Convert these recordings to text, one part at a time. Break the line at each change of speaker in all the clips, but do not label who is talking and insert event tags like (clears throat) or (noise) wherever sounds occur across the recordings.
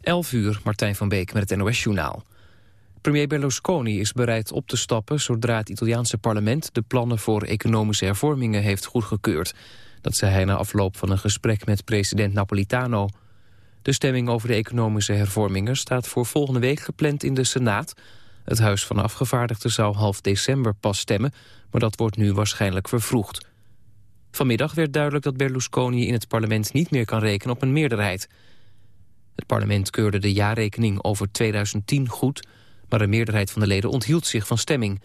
11 uur, Martijn van Beek met het NOS-journaal. Premier Berlusconi is bereid op te stappen zodra het Italiaanse parlement... de plannen voor economische hervormingen heeft goedgekeurd. Dat zei hij na afloop van een gesprek met president Napolitano. De stemming over de economische hervormingen staat voor volgende week gepland in de Senaat. Het Huis van Afgevaardigden zou half december pas stemmen... maar dat wordt nu waarschijnlijk vervroegd. Vanmiddag werd duidelijk dat Berlusconi in het parlement niet meer kan rekenen op een meerderheid... Het parlement keurde de jaarrekening over 2010 goed... maar een meerderheid van de leden onthield zich van stemming.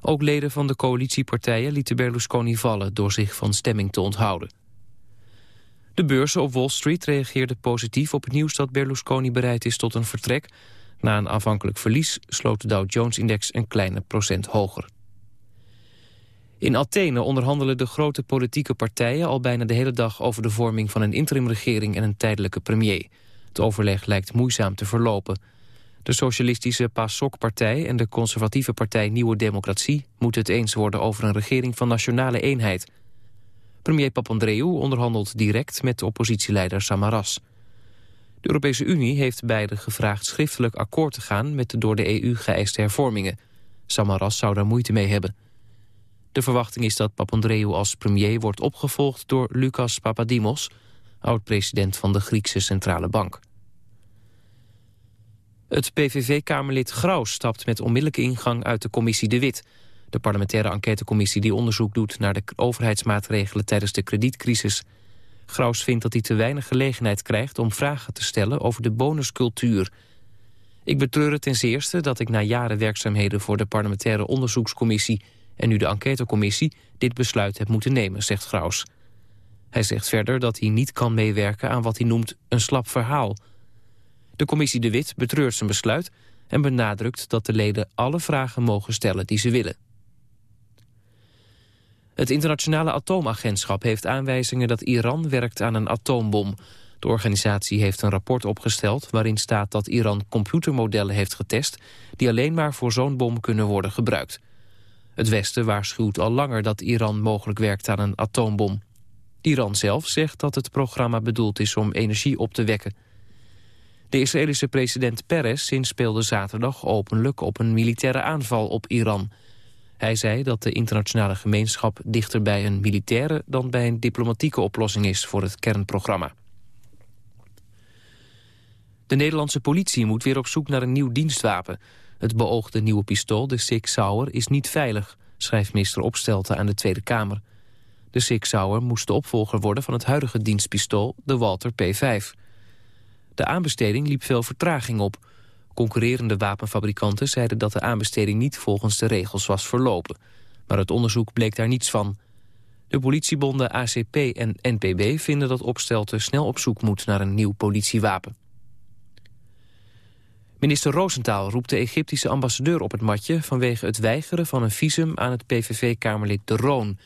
Ook leden van de coalitiepartijen lieten Berlusconi vallen... door zich van stemming te onthouden. De beurzen op Wall Street reageerden positief op het nieuws... dat Berlusconi bereid is tot een vertrek. Na een aanvankelijk verlies sloot de Dow Jones-index een kleine procent hoger. In Athene onderhandelen de grote politieke partijen al bijna de hele dag over de vorming van een interimregering en een tijdelijke premier. Het overleg lijkt moeizaam te verlopen. De socialistische PASOK-partij en de conservatieve partij Nieuwe Democratie... moeten het eens worden over een regering van nationale eenheid. Premier Papandreou onderhandelt direct met oppositieleider Samaras. De Europese Unie heeft beide gevraagd schriftelijk akkoord te gaan... met de door de EU geëiste hervormingen. Samaras zou daar moeite mee hebben. De verwachting is dat Papandreou als premier wordt opgevolgd door Lucas Papadimos oud-president van de Griekse Centrale Bank. Het PVV-kamerlid Graus stapt met onmiddellijke ingang uit de commissie De Wit. De parlementaire enquêtecommissie die onderzoek doet naar de overheidsmaatregelen tijdens de kredietcrisis. Graus vindt dat hij te weinig gelegenheid krijgt om vragen te stellen over de bonuscultuur. Ik betreur het ten zeerste dat ik na jaren werkzaamheden voor de parlementaire onderzoekscommissie en nu de enquêtecommissie dit besluit heb moeten nemen, zegt Graus. Hij zegt verder dat hij niet kan meewerken aan wat hij noemt een slap verhaal. De commissie De Wit betreurt zijn besluit en benadrukt dat de leden alle vragen mogen stellen die ze willen. Het internationale atoomagentschap heeft aanwijzingen dat Iran werkt aan een atoombom. De organisatie heeft een rapport opgesteld waarin staat dat Iran computermodellen heeft getest... die alleen maar voor zo'n bom kunnen worden gebruikt. Het Westen waarschuwt al langer dat Iran mogelijk werkt aan een atoombom. Iran zelf zegt dat het programma bedoeld is om energie op te wekken. De Israëlische president Peres inspeelde zaterdag openlijk op een militaire aanval op Iran. Hij zei dat de internationale gemeenschap dichter bij een militaire dan bij een diplomatieke oplossing is voor het kernprogramma. De Nederlandse politie moet weer op zoek naar een nieuw dienstwapen. Het beoogde nieuwe pistool, de Sig Sauer, is niet veilig, schrijft minister Opstelten aan de Tweede Kamer. De Sig Sauer moest de opvolger worden van het huidige dienstpistool, de Walter P5. De aanbesteding liep veel vertraging op. Concurrerende wapenfabrikanten zeiden dat de aanbesteding niet volgens de regels was verlopen. Maar het onderzoek bleek daar niets van. De politiebonden ACP en NPB vinden dat Opstelten snel op zoek moet naar een nieuw politiewapen. Minister Roosentaal roept de Egyptische ambassadeur op het matje... vanwege het weigeren van een visum aan het PVV-kamerlid De Roon...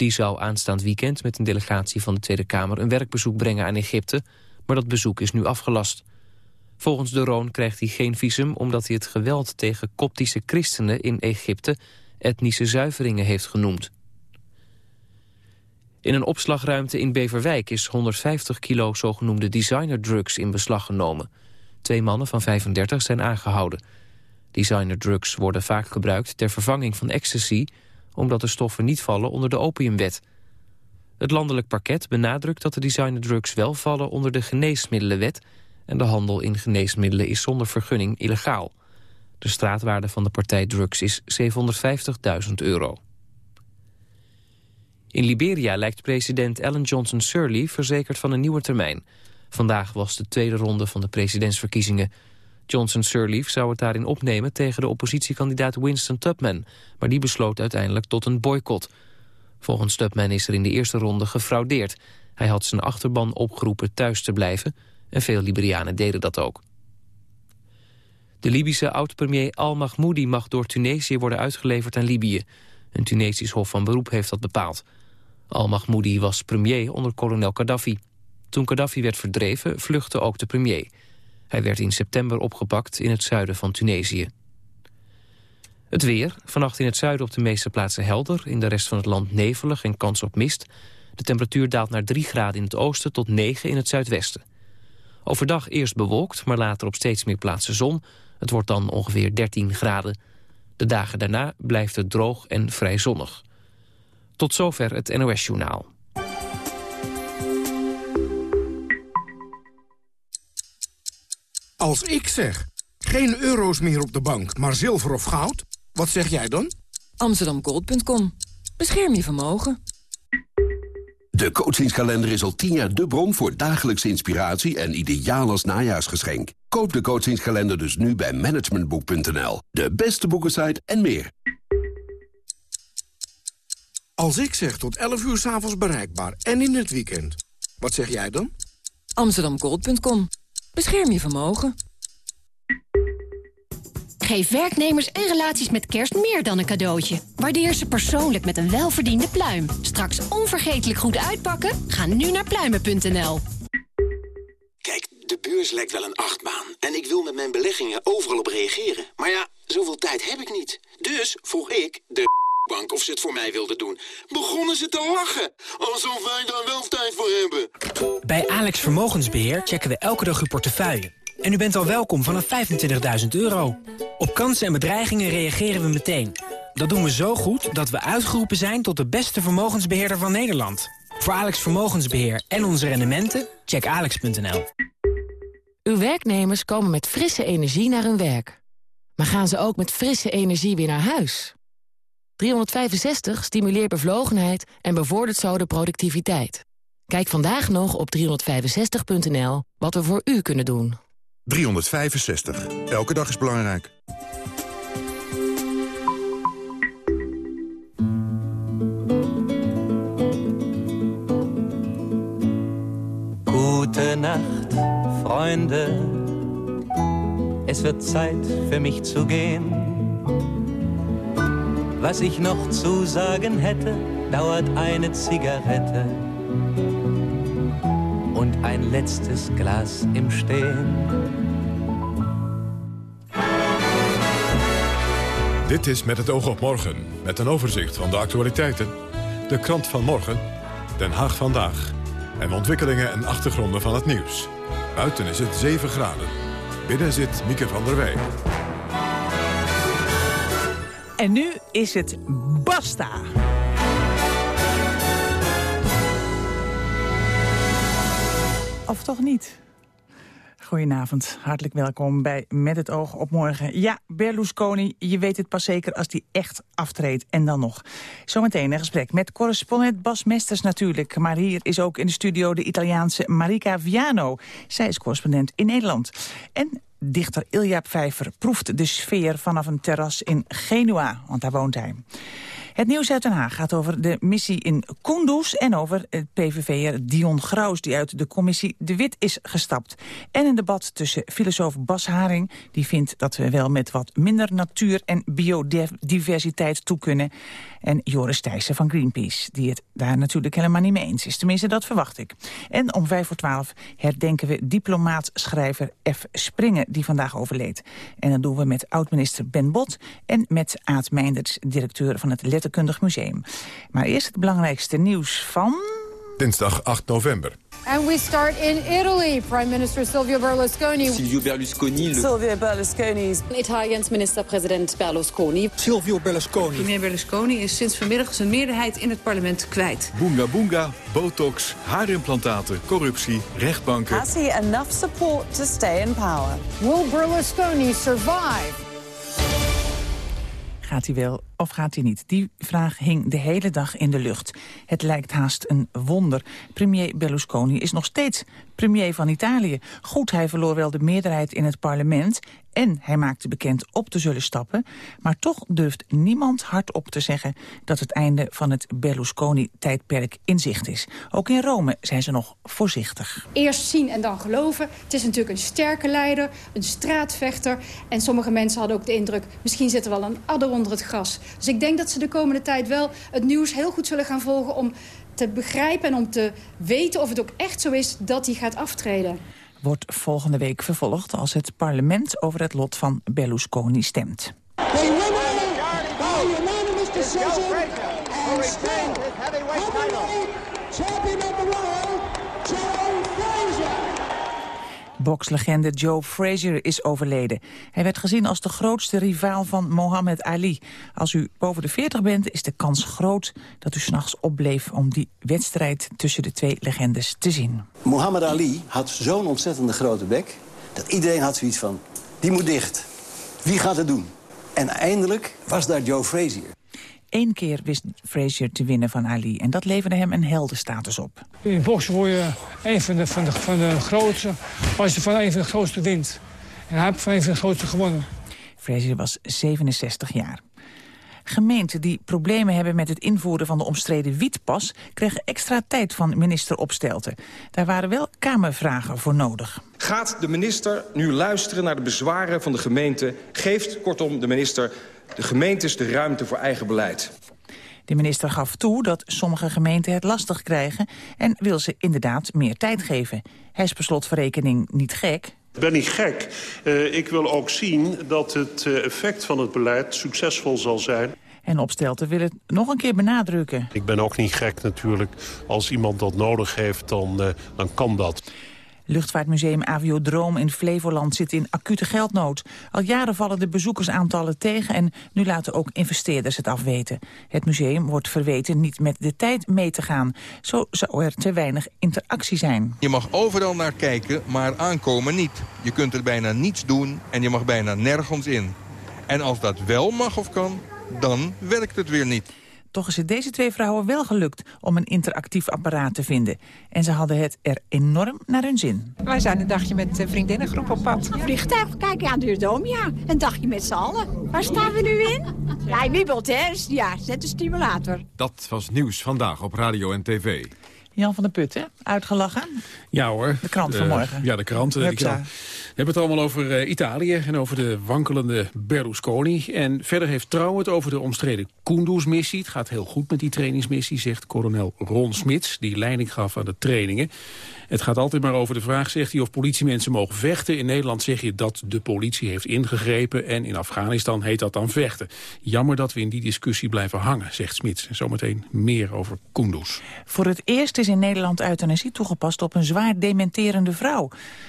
Die zou aanstaand weekend met een delegatie van de Tweede Kamer... een werkbezoek brengen aan Egypte, maar dat bezoek is nu afgelast. Volgens de Roon krijgt hij geen visum omdat hij het geweld tegen koptische christenen in Egypte etnische zuiveringen heeft genoemd. In een opslagruimte in Beverwijk is 150 kilo zogenoemde designerdrugs in beslag genomen. Twee mannen van 35 zijn aangehouden. Designerdrugs worden vaak gebruikt ter vervanging van ecstasy omdat de stoffen niet vallen onder de opiumwet. Het landelijk parket benadrukt dat de designerdrugs wel vallen onder de geneesmiddelenwet... en de handel in geneesmiddelen is zonder vergunning illegaal. De straatwaarde van de partij drugs is 750.000 euro. In Liberia lijkt president Ellen Johnson Sirleaf verzekerd van een nieuwe termijn. Vandaag was de tweede ronde van de presidentsverkiezingen. Johnson Sirleaf zou het daarin opnemen tegen de oppositiekandidaat Winston Tubman, maar die besloot uiteindelijk tot een boycott. Volgens Tubman is er in de eerste ronde gefraudeerd. Hij had zijn achterban opgeroepen thuis te blijven en veel Liberianen deden dat ook. De Libische oud-premier al-Mahmoudi mag door Tunesië worden uitgeleverd aan Libië. Een Tunesisch hof van beroep heeft dat bepaald. Al-Mahmoudi was premier onder kolonel Gaddafi. Toen Gaddafi werd verdreven, vluchtte ook de premier. Hij werd in september opgepakt in het zuiden van Tunesië. Het weer. Vannacht in het zuiden op de meeste plaatsen helder. In de rest van het land nevelig en kans op mist. De temperatuur daalt naar 3 graden in het oosten tot 9 in het zuidwesten. Overdag eerst bewolkt, maar later op steeds meer plaatsen zon. Het wordt dan ongeveer 13 graden. De dagen daarna blijft het droog en vrij zonnig. Tot zover het NOS-journaal.
Als ik zeg, geen euro's meer op de bank, maar zilver of goud, wat zeg jij dan?
Amsterdamgold.com. Bescherm je vermogen.
De coachingskalender is al tien jaar de bron voor dagelijkse inspiratie en ideaal als najaarsgeschenk. Koop de coachingskalender dus nu bij managementboek.nl. De beste boekensite en meer.
Als ik zeg tot 11 uur s'avonds bereikbaar en in het weekend, wat zeg jij dan?
Amsterdamgold.com. Bescherm je vermogen.
Geef werknemers en relaties met kerst meer dan een cadeautje. Waardeer ze persoonlijk met een welverdiende pluim. Straks onvergetelijk goed uitpakken? Ga nu naar pluimen.nl.
Kijk, de beurs lijkt wel een achtbaan. En ik wil met mijn beleggingen overal op reageren. Maar ja, zoveel tijd heb ik niet. Dus vroeg ik de of ze het voor mij wilden doen. Begonnen ze te lachen. Alsof wij daar wel tijd voor hebben.
Bij Alex Vermogensbeheer checken we elke dag uw portefeuille. En u bent al welkom vanaf 25.000 euro. Op kansen en bedreigingen reageren we meteen. Dat doen we zo goed dat we uitgeroepen zijn tot de beste vermogensbeheerder van Nederland. Voor Alex Vermogensbeheer en onze rendementen, check alex.nl.
Uw werknemers komen met frisse energie naar hun werk. Maar gaan ze ook met frisse energie weer naar huis? 365 stimuleert bevlogenheid en bevordert zo de productiviteit. Kijk vandaag nog op 365.nl wat we voor u kunnen doen.
365. Elke dag is belangrijk.
Gute Nacht, Freunde. Es wird Zeit für mich zu gehen. Was ich noch zu sagen hätte, dauert eine Zigarette und ein letztes Glas im Stehen.
Dit is Met het oog op morgen, met een overzicht van de actualiteiten. De krant van morgen, Den Haag vandaag. En ontwikkelingen en achtergronden van het nieuws. Buiten is het 7 graden. Binnen zit Mieke van der Wij.
En nu is het basta. Of toch niet? Goedenavond, hartelijk welkom bij Met het oog op morgen. Ja, Berlusconi, je weet het pas zeker als die echt aftreedt. En dan nog. Zometeen een gesprek met correspondent Bas Mesters natuurlijk. Maar hier is ook in de studio de Italiaanse Marika Viano. Zij is correspondent in Nederland. En dichter Ilja Pfeiffer proeft de sfeer vanaf een terras in Genua, want daar woont hij. Het nieuws uit Den Haag gaat over de missie in Kunduz... en over het PVV'er Dion Graus, die uit de commissie De Wit is gestapt. En een debat tussen filosoof Bas Haring... die vindt dat we wel met wat minder natuur en biodiversiteit toe kunnen... en Joris Thijssen van Greenpeace, die het daar natuurlijk helemaal niet mee eens is. Tenminste, dat verwacht ik. En om vijf voor twaalf herdenken we diplomaat-schrijver F. Springen... die vandaag overleed. En dat doen we met oud-minister Ben Bot... en met Aad Meinders, directeur van het Letterkundig Museum. Maar eerst het belangrijkste nieuws van...
Dinsdag 8 november.
And we start in Italy. Prime Minister Silvio Berlusconi.
Silvio Berlusconi.
Silvio Berlusconi.
Italiaans minister-president Berlusconi.
Silvio Berlusconi.
Premier Berlusconi is sinds vanmiddag zijn meerderheid in het parlement kwijt.
Boonga boonga, botox, haarimplantaten, corruptie, rechtbanken.
Has he enough support to stay in power?
Will Berlusconi survive?
Gaat hij wel of gaat hij niet? Die vraag hing de hele dag in de lucht. Het lijkt haast een wonder. Premier Berlusconi is nog steeds premier van Italië. Goed, hij verloor wel de meerderheid in het parlement... en hij maakte bekend op te zullen stappen... maar toch durft niemand hardop te zeggen... dat het einde van het Berlusconi-tijdperk in zicht is. Ook in Rome zijn ze nog voorzichtig.
Eerst zien en dan geloven. Het is natuurlijk een sterke leider, een straatvechter... en sommige mensen hadden ook de indruk... misschien zit er wel een adder onder het gras. Dus ik denk dat ze de komende tijd wel het nieuws heel goed zullen gaan volgen... om te begrijpen en om te weten of het ook echt zo is dat hij gaat aftreden.
Wordt volgende week vervolgd als het parlement over het lot van Berlusconi stemt. Bokslegende Joe Frazier is overleden. Hij werd gezien als de grootste rivaal van Mohammed Ali. Als u boven de 40 bent, is de kans groot dat u s'nachts opbleef... om die wedstrijd tussen de twee legendes te zien.
Muhammad Ali had zo'n ontzettende grote bek... dat iedereen had zoiets van, die moet dicht. Wie gaat het doen? En eindelijk was daar Joe Frazier.
Eén keer wist Frazier te winnen van Ali en dat leverde hem een heldenstatus op.
In boksen word je een van de, van de, van de grootste als je van een van de grootste wint. En hij heeft van een van de grootste gewonnen.
Frazier was 67 jaar. Gemeenten die problemen hebben met het invoeren van de omstreden wietpas... kregen extra tijd van minister Opstelten. Daar waren wel kamervragen voor nodig.
Gaat de minister nu luisteren naar de bezwaren van de gemeente? Geeft kortom de minister de gemeentes de ruimte voor eigen beleid?
De minister gaf toe dat sommige gemeenten het lastig krijgen... en wil ze inderdaad meer tijd geven. Hij is per slotverrekening niet gek,
ik ben niet gek. Uh, ik wil ook zien dat het uh, effect van het beleid succesvol zal zijn.
En Opstelten wil het nog een keer benadrukken.
Ik ben ook niet gek natuurlijk. Als iemand dat nodig heeft, dan, uh, dan kan dat.
Luchtvaartmuseum Aviodroom in Flevoland zit in acute geldnood. Al jaren vallen de bezoekersaantallen tegen en nu laten ook investeerders het afweten. Het museum wordt verweten niet met de tijd mee te gaan. Zo zou er te weinig interactie zijn.
Je mag overal naar kijken, maar aankomen niet. Je kunt er bijna niets doen en je mag bijna nergens in. En als dat wel mag of kan, dan werkt het weer niet.
Toch is het deze twee vrouwen wel gelukt om een interactief apparaat te vinden. En ze hadden het er enorm naar hun zin.
Wij zijn een dagje met de vriendinnengroep op pad.
Vliegtuig kijken aan de Dom, ja. Een dagje met z'n allen. Waar staan we nu in? Hij wiebelt, hè? Ja, zet de stimulator.
Dat was nieuws vandaag op radio en tv.
Jan van der Putten, uitgelachen?
Ja hoor.
De krant van morgen.
Uh, ja, de krant. Uh, we hebben het allemaal over uh, Italië en over de wankelende Berlusconi. En verder heeft Trouw het over de omstreden Kunduz-missie. Het gaat heel goed met die trainingsmissie, zegt kolonel Ron Smits... die leiding gaf aan de trainingen. Het gaat altijd maar over de vraag, zegt hij, of politiemensen mogen vechten. In Nederland zeg je dat de politie heeft ingegrepen... en in Afghanistan heet dat dan vechten. Jammer dat we in die discussie blijven hangen, zegt Smits. En zometeen meer over Kunduz.
Voor het eerst is in Nederland euthanasie toegepast op een zwaar dementerende vrouw.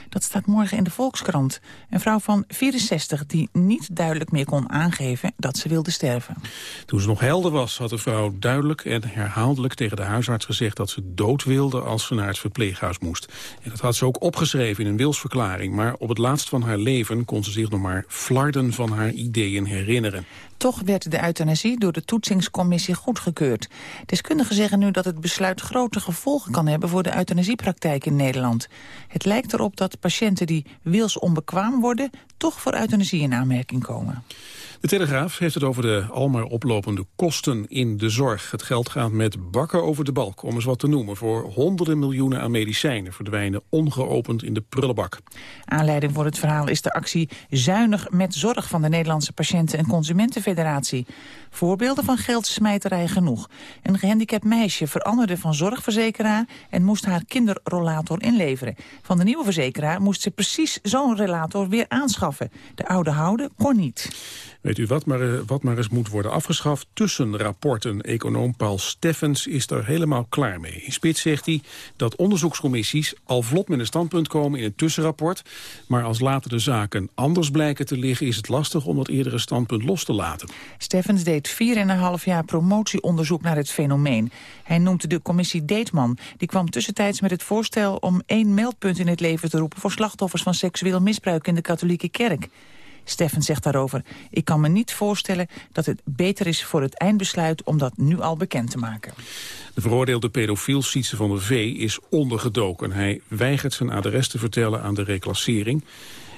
Dat staat morgen in de Volkskrant. Een vrouw van 64 die niet duidelijk meer kon aangeven dat ze wilde sterven.
Toen ze nog helder was, had de vrouw duidelijk en herhaaldelijk tegen de huisarts gezegd dat ze dood wilde als ze naar het verpleeghuis moest. En dat had ze ook opgeschreven in een wilsverklaring, maar op het laatst van haar leven kon ze zich nog maar flarden van haar ideeën herinneren.
Toch werd de euthanasie door de toetsingscommissie goedgekeurd. Deskundigen zeggen nu dat het besluit grote gevolgen kan hebben voor de euthanasiepraktijk in Nederland. Het lijkt erop dat patiënten die wilsonbekwaam worden toch voor euthanasie in aanmerking komen.
De Telegraaf heeft het over de almaar oplopende kosten in de zorg. Het geld gaat met bakken over de balk, om eens wat te noemen. Voor honderden miljoenen aan medicijnen verdwijnen ongeopend in de prullenbak.
Aanleiding voor het verhaal is de actie Zuinig met Zorg van de Nederlandse Patiënten- en Consumentenfederatie. Voorbeelden van geldsmijterij genoeg. Een gehandicapt meisje veranderde van zorgverzekeraar en moest haar kinderrollator inleveren. Van de nieuwe verzekeraar moest ze precies zo'n relator weer aanschaffen. De oude houden kon niet.
Weet u wat maar, eh, wat maar eens moet worden afgeschaft? Tussenrapporten. Econoom Paul Steffens is er helemaal klaar mee. In Spits zegt hij dat onderzoekscommissies al vlot met een standpunt komen in een tussenrapport. Maar als later de zaken anders blijken te liggen... is het lastig om dat eerdere standpunt los te laten.
Steffens deed 4,5 jaar promotieonderzoek naar het fenomeen. Hij noemde de commissie Deetman. Die kwam tussentijds met het voorstel om één meldpunt in het leven te roepen... voor slachtoffers van seksueel misbruik in de katholieke kerk. Steffen zegt daarover, ik kan me niet voorstellen dat het beter is voor het eindbesluit om dat nu al bekend te maken.
De veroordeelde pedofiel Sietse van der Vee is ondergedoken. Hij weigert zijn adres te vertellen aan de reclassering.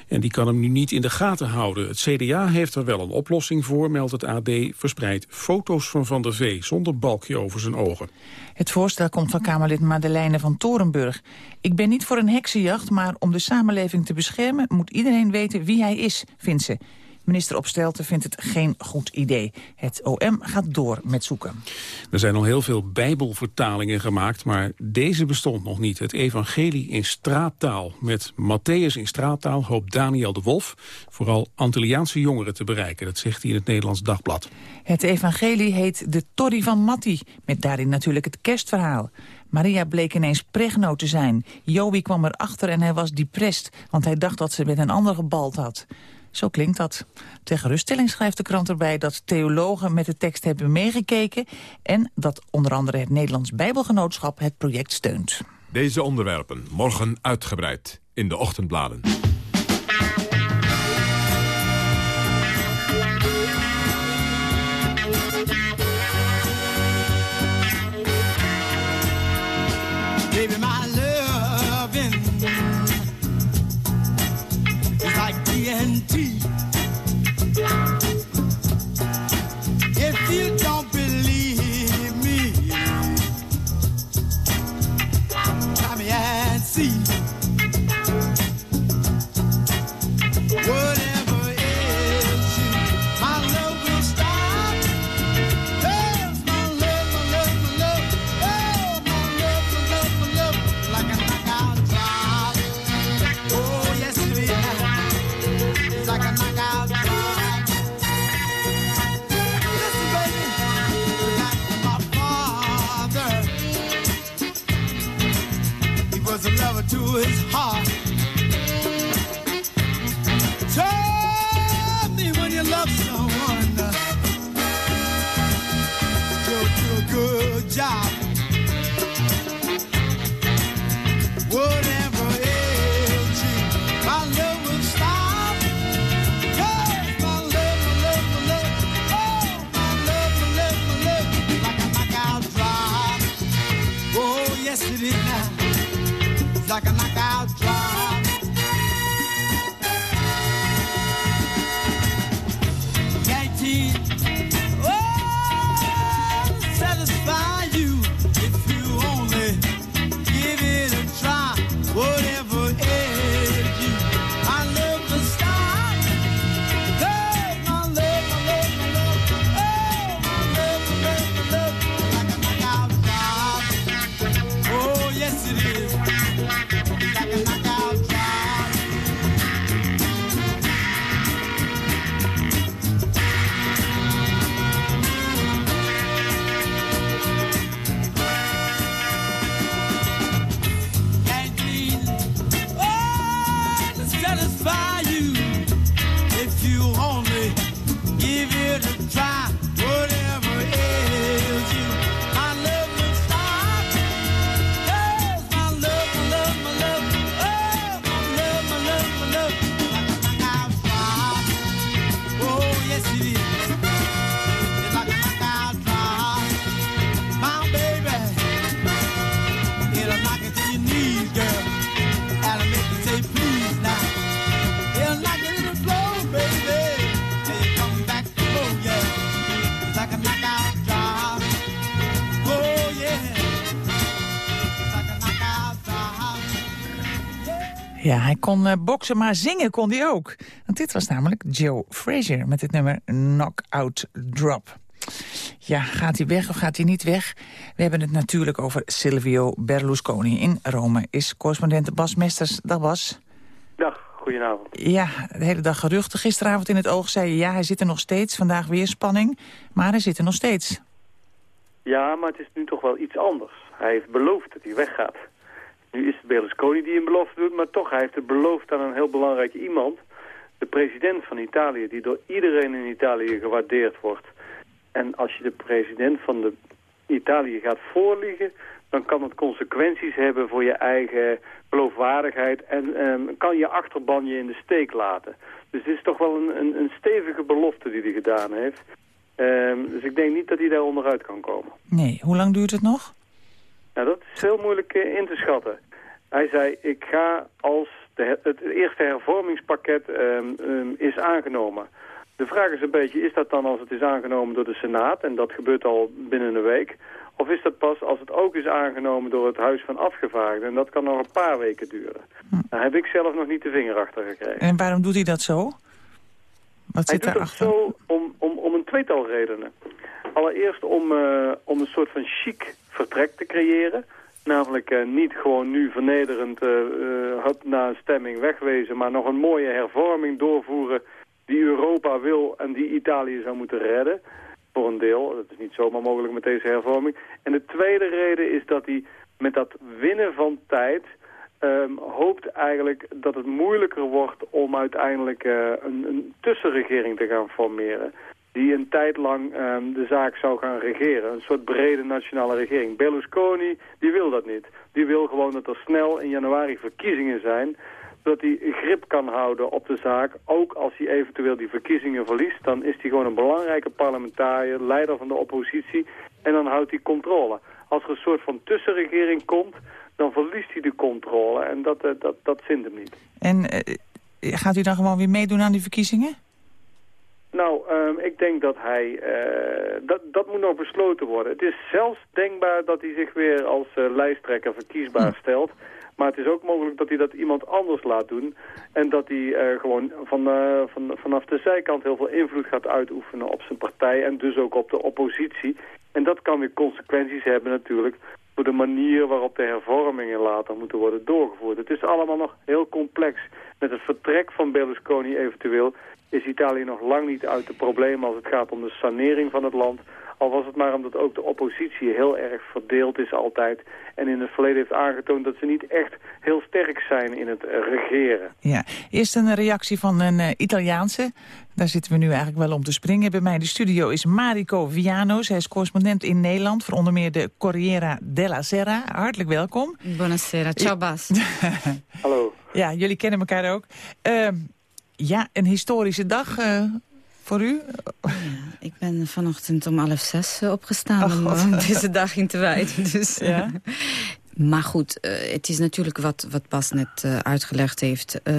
En die kan hem nu niet in de gaten houden. Het CDA heeft er wel een oplossing voor, meldt het AD. Verspreid foto's van Van der Vee zonder balkje over zijn ogen.
Het voorstel komt van Kamerlid Madeleine van Torenburg. Ik ben niet voor een heksenjacht, maar om de samenleving te beschermen... moet iedereen weten wie hij is, vindt ze. Minister Opstelten vindt het geen goed idee. Het OM gaat door met zoeken.
Er zijn al heel veel bijbelvertalingen gemaakt, maar deze bestond nog niet. Het evangelie in straattaal. Met Matthäus in straattaal hoopt Daniel de Wolf... vooral Antilliaanse jongeren te bereiken. Dat zegt hij in het Nederlands Dagblad.
Het evangelie heet de Torri van Matti, met daarin natuurlijk het kerstverhaal. Maria bleek ineens pregno te zijn. Joey kwam erachter en hij was depressed, want hij dacht dat ze met een ander gebald had. Zo klinkt dat. Ter geruststelling schrijft de krant erbij dat theologen met de tekst hebben meegekeken... en dat onder andere het Nederlands Bijbelgenootschap het project steunt.
Deze onderwerpen morgen uitgebreid in de ochtendbladen.
Kon eh, boksen, maar zingen kon hij ook. Want dit was namelijk Joe Frazier met het nummer Knockout Drop. Ja, gaat hij weg of gaat hij niet weg? We hebben het natuurlijk over Silvio Berlusconi. In Rome is correspondent Bas Mesters. Dag Bas.
Dag, goedenavond.
Ja, de hele dag geruchten. Gisteravond in het oog zei je... ja, hij zit er nog steeds. Vandaag weer spanning. Maar hij zit er nog steeds.
Ja, maar het is nu toch wel iets anders. Hij heeft beloofd dat hij weggaat. Nu is het Berlusconi die een belofte doet, maar toch, hij heeft het beloofd aan een heel belangrijk iemand. De president van Italië, die door iedereen in Italië gewaardeerd wordt. En als je de president van de Italië gaat voorliegen, dan kan het consequenties hebben voor je eigen geloofwaardigheid en ehm, kan je achterban je in de steek laten. Dus dit is toch wel een, een, een stevige belofte die hij gedaan heeft. Ehm, dus ik denk niet dat hij daar onderuit kan komen.
Nee, hoe lang duurt het nog?
Nou, dat is heel moeilijk eh, in te schatten. Hij zei, ik ga als de, het eerste hervormingspakket ehm, ehm, is aangenomen. De vraag is een beetje, is dat dan als het is aangenomen door de Senaat... en dat gebeurt al binnen een week... of is dat pas als het ook is aangenomen door het Huis van Afgevaardigden... en dat kan nog een paar weken duren. Daar heb ik zelf nog niet de vinger achter gekregen.
En waarom doet hij dat zo? Wat
Hij
zit
doet dat
daarachter?
zo om, om, om een tweetal redenen. Allereerst om, eh, om een soort van chic vertrek te creëren. Namelijk eh, niet gewoon nu vernederend eh, hup, na een stemming wegwezen... maar nog een mooie hervorming doorvoeren die Europa wil en die Italië zou moeten redden. Voor een deel, dat is niet zomaar mogelijk met deze hervorming. En de tweede reden is dat hij met dat winnen van tijd ehm, hoopt eigenlijk dat het moeilijker wordt om uiteindelijk een, een tussenregering te gaan formeren die een tijd lang ehm, de zaak zou gaan regeren. Een soort brede nationale regering. Berlusconi, die wil dat niet. Die wil gewoon dat er snel in januari verkiezingen zijn zodat hij grip kan houden op de zaak. Ook als hij eventueel die verkiezingen verliest, dan is hij gewoon een belangrijke parlementariër, leider van de oppositie. En dan houdt hij controle. Als er een soort van tussenregering komt, dan verliest hij de controle. En dat, uh, dat, dat vindt hem niet.
En uh, gaat u dan gewoon weer meedoen aan die verkiezingen?
Nou, um, ik denk dat hij... Uh, dat, dat moet nog besloten worden. Het is zelfs denkbaar dat hij zich weer als lijsttrekker verkiesbaar hm. stelt. Maar het is ook mogelijk dat hij dat iemand anders laat doen. En dat hij uh, gewoon van, van, vanaf de zijkant heel veel invloed gaat uitoefenen op zijn partij. En dus ook op de oppositie. En dat kan weer consequenties hebben natuurlijk voor de manier waarop de hervormingen later moeten worden doorgevoerd. Het is allemaal nog heel complex. Met het vertrek van Berlusconi eventueel is Italië nog lang niet uit de problemen als het gaat om de sanering van het land. Al was het maar omdat ook de oppositie heel erg verdeeld is altijd. En in het verleden heeft aangetoond dat ze niet echt heel sterk zijn in het regeren.
Ja, eerst een reactie van een uh, Italiaanse. Daar zitten we nu eigenlijk wel om te springen. Bij mij in de studio is Marico Viano. Zij is correspondent in Nederland voor onder meer de Corriera della Sera. Hartelijk welkom.
Buonasera, ciao Bas. (laughs)
Hallo.
Ja, jullie kennen elkaar ook. Uh, ja, een historische dag uh, voor u?
Ja, ik ben vanochtend om half zes opgestaan Ach, om deze dag in te wijden. Dus, ja? Maar goed, uh, het is natuurlijk wat, wat Bas net uh, uitgelegd heeft uh,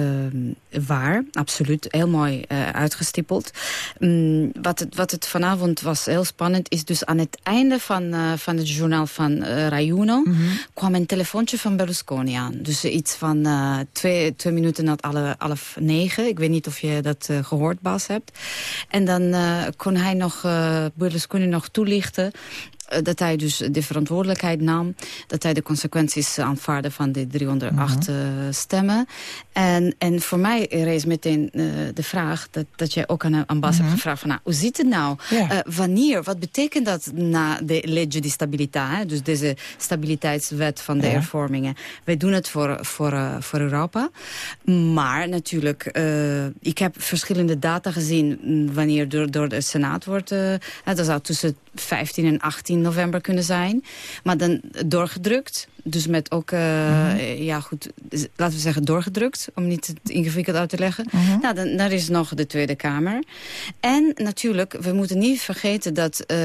waar. Absoluut, heel mooi uitgestippeld. Um, wat, het, wat het vanavond was heel spannend... is dus aan het einde van, van het journaal van Raiuno... Mm -hmm. kwam een telefoontje van Berlusconi aan. Dus iets van twee, twee minuten na alle, half negen. Ik weet niet of je dat gehoord, Bas, hebt. En dan kon hij nog, Berlusconi nog toelichten eh, dat hij dus de verantwoordelijkheid nam. Dat hij de consequenties aanvaarde van de 308 uh, mhm. stemmen. En, en voor mij rees meteen uh, de vraag dat, dat jij ook aan, mm hebt mhm. gevraagd... Van, nou, hoe zit het nou? Ja. Wanneer? Wat betekent dat na de legge di stabilità? Dus deze stabiliteitswet van de ja. hervormingen. Wij doen het voor, voor, voor Europa. Maar natuurlijk, ik heb verschillende data gezien... wanneer door, door de Senaat wordt... dat zou tussen 15 en 18 november kunnen zijn. Maar dan doorgedrukt. Dus met ook, uh, mm -hmm. ja goed, laten we zeggen doorgedrukt. Om niet het ingewikkeld uit te leggen. Mm -hmm. Nou, dan daar is nog de Tweede Kamer. En natuurlijk, we moeten niet vergeten dat uh,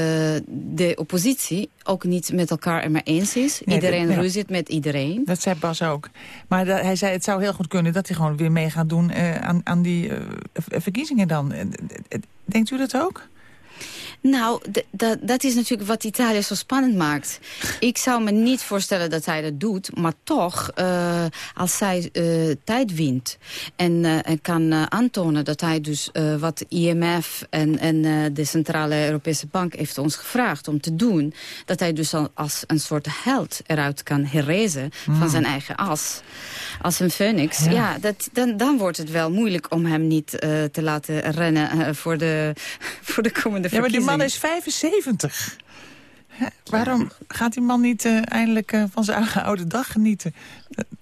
de oppositie ook niet met elkaar er maar eens is. Nee, iedereen ja. ruziet met iedereen.
Dat zei Bas ook. Maar dat, hij zei, het zou heel goed kunnen dat hij gewoon weer mee gaat doen uh, aan, aan die verkiezingen dan. Denkt u dat ook?
Nou, dat is natuurlijk wat Italië zo spannend maakt. Ik zou me niet voorstellen dat hij dat doet. Maar toch, uh, als hij uh, tijd wint en, uh, en kan aantonen dat hij dus wat IMF en, en de Centrale Europese Bank heeft ons gevraagd om te doen. Dat hij dus als een soort held eruit kan herrezen mm. van zijn eigen as. Als een phoenix. Ja, ja dat, dan, dan wordt het wel moeilijk om hem niet te laten rennen voor, de, (laughs) voor de komende verkiezingen
man is 75. waarom gaat die man niet uh, eindelijk uh, van zijn eigen oude dag genieten?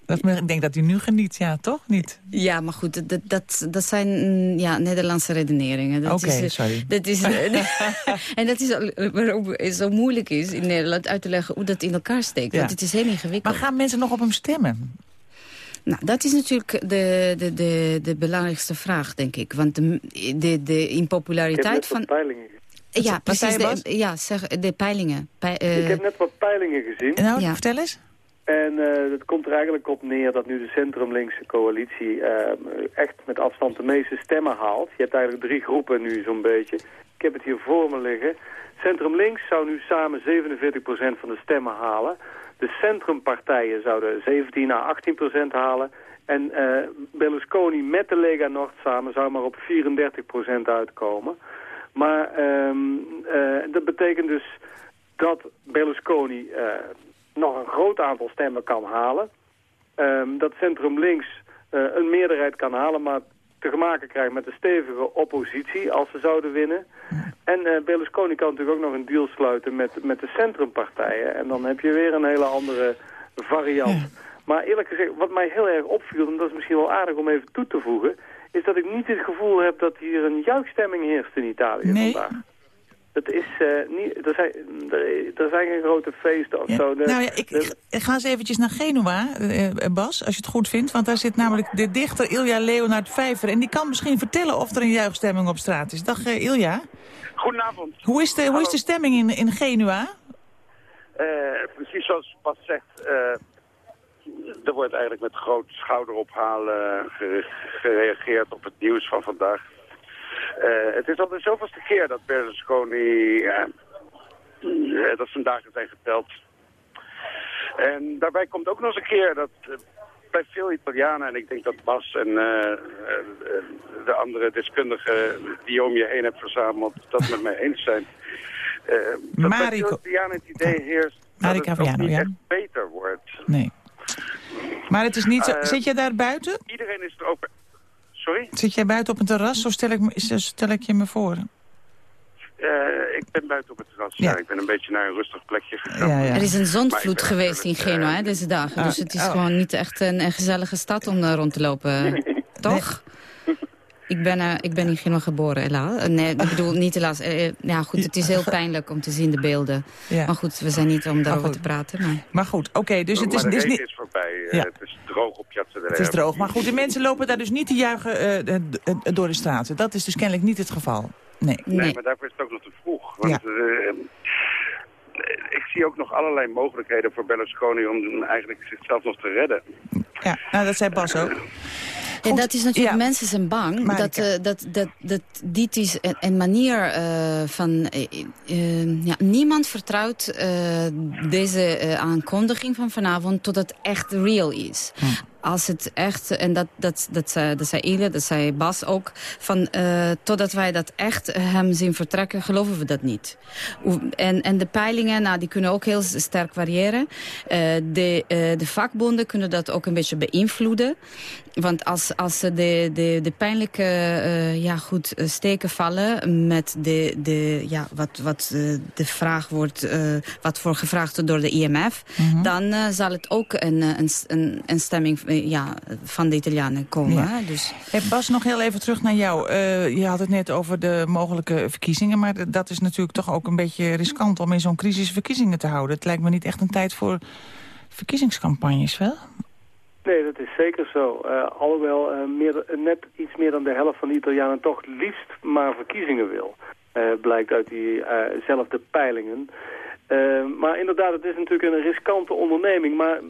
Dat, ik denk dat hij nu geniet, ja, toch? Niet?
Ja, maar goed, dat, dat, dat zijn mm, ja, Nederlandse redeneringen.
Oké, okay, sorry.
Dat is, (laughs) (laughs) en dat is waarom het zo moeilijk is in Nederland uit te leggen hoe dat in elkaar steekt. Ja. Want het is heel ingewikkeld.
Maar gaan mensen nog op hem stemmen?
Nou, dat is natuurlijk de, de, de, de belangrijkste vraag, denk ik. Want de, de, de impopulariteit van... Ja, precies. De, ja, zeg, de peilingen. Pe
uh... Ik heb net wat peilingen gezien.
Nou, ja. vertel eens.
En uh, het komt er eigenlijk op neer dat nu de centrumlinkse coalitie uh, echt met afstand de meeste stemmen haalt. Je hebt eigenlijk drie groepen nu zo'n beetje. Ik heb het hier voor me liggen. Centrum links zou nu samen 47% van de stemmen halen. De centrumpartijen zouden 17 à 18% halen. En uh, Berlusconi met de Lega Nord samen zou maar op 34% uitkomen. Maar um, uh, dat betekent dus dat Berlusconi uh, nog een groot aantal stemmen kan halen. Um, dat Centrum Links uh, een meerderheid kan halen, maar te maken krijgt met een stevige oppositie als ze zouden winnen. En uh, Berlusconi kan natuurlijk ook nog een deal sluiten met, met de centrumpartijen. En dan heb je weer een hele andere variant. Maar eerlijk gezegd, wat mij heel erg opviel, en dat is misschien wel aardig om even toe te voegen... is dat ik niet het gevoel heb dat hier een juichstemming heerst in Italië
Nee.
vandaag. Het is eh, niet, er, zijn, er, er zijn geen grote feesten of
Ja.
zo. De-
nou ja, ik,
de-
ik, ik ga eens eventjes naar Genua, eh, Bas, als je het goed vindt. Want daar zit namelijk de dichter Ilja Leonard Vijver. En die kan misschien vertellen of er een juichstemming op straat is. Dag eh, Ilja.
Goedenavond.
Hoe is de, hoe is de stemming in, in Genua?
Eh, precies zoals Bas zegt, eh, er wordt eigenlijk met groot schouderophalen gere- gereageerd op het nieuws van vandaag. Eh, het is al de zoveelste keer dat Berlusconi, eh, eh, dat zijn dagen zijn geteld. En daarbij komt ook nog eens een keer dat eh, bij veel Italianen, en ik denk dat Bas en eh, eh, de andere deskundigen die je om je heen hebt verzameld, dat met mij eens zijn. Eh, dat bij
Marico-
veel Italianen het idee heerst dat het niet
ja.
echt beter wordt.
Nee. Maar het is niet zo...
Eh,
Zit jij daar buiten?
Iedereen is er ook... Sorry?
Zit jij buiten op een terras? Zo stel ik, zo stel ik je me voor.
Eh, ik ben buiten op het terras. Ja. ik ben een beetje naar een rustig plekje gegaan.
Ja, ja.
Er is een zondvloed
ben
geweest in Genua
eh,
hè, deze dagen.
Ah,
dus het is
oh.
gewoon niet echt een, een gezellige stad om daar rond te lopen. (laughs) Toch? Ik ben, eh, ik ben in Genua geboren, helaas. Eh, Nee, ik bedoel, niet helaas. Eh, ja, goed, het is heel pijnlijk om te zien, de beelden.
Ja.
Maar goed, we zijn niet om daarover te praten. Maar...
Maar goed, oké, dus het is, het is niet...
is voorbij. eh,
Ja.
Het is droog op del
Het is droog. Maar goed, de mensen lopen daar dus niet te juichen door de straten. Dat is dus kennelijk niet het geval. Nee.
Nee, maar daarvoor is het ook nog te vroeg. Want
Ja.
eh, ik zie ook nog allerlei mogelijkheden voor Berlusconi om eigenlijk zichzelf nog te redden.
Ja, nou, dat zei Bas ook.
En dat is natuurlijk,
ja.
mensen zijn bang
Marica.
dat, eh, dat, dat, dat dit is een, een manier eh, van... eh, ja, niemand vertrouwt deze aankondiging van vanavond tot het echt real is. Als het echt, en dat, dat, dat, zei, dat zei Ile, dat zei Bas ook... Van, eh, totdat wij dat echt hem zien vertrekken, geloven we dat niet. En, en de peilingen, nou, die kunnen ook heel sterk variëren. Eh, de, eh, de vakbonden kunnen dat ook een beetje beïnvloeden. Want als, als ze de, de, de pijnlijke ja, goed, steken vallen met de, de, ja, wat, wat de vraag wordt, wat voor gevraagd wordt door de IMF,
Mhm.
dan zal het ook een, een, een, een stemming ja, van de Italianen komen.
Ja.
Dus,
Hey, Bas, nog heel even terug naar jou. Eh, je had het net over de mogelijke verkiezingen... maar dat is natuurlijk toch ook een beetje riskant... om in zo'n crisis verkiezingen te houden. Het lijkt me niet echt een tijd voor verkiezingscampagnes, wel?
Nee, dat is zeker zo. Eh, alhoewel eh, meer, net iets meer dan de helft van de Italianen toch liefst maar verkiezingen wil. Eh, blijkt uit diezelfde peilingen. Eh, maar inderdaad, het is natuurlijk een riskante onderneming. Maar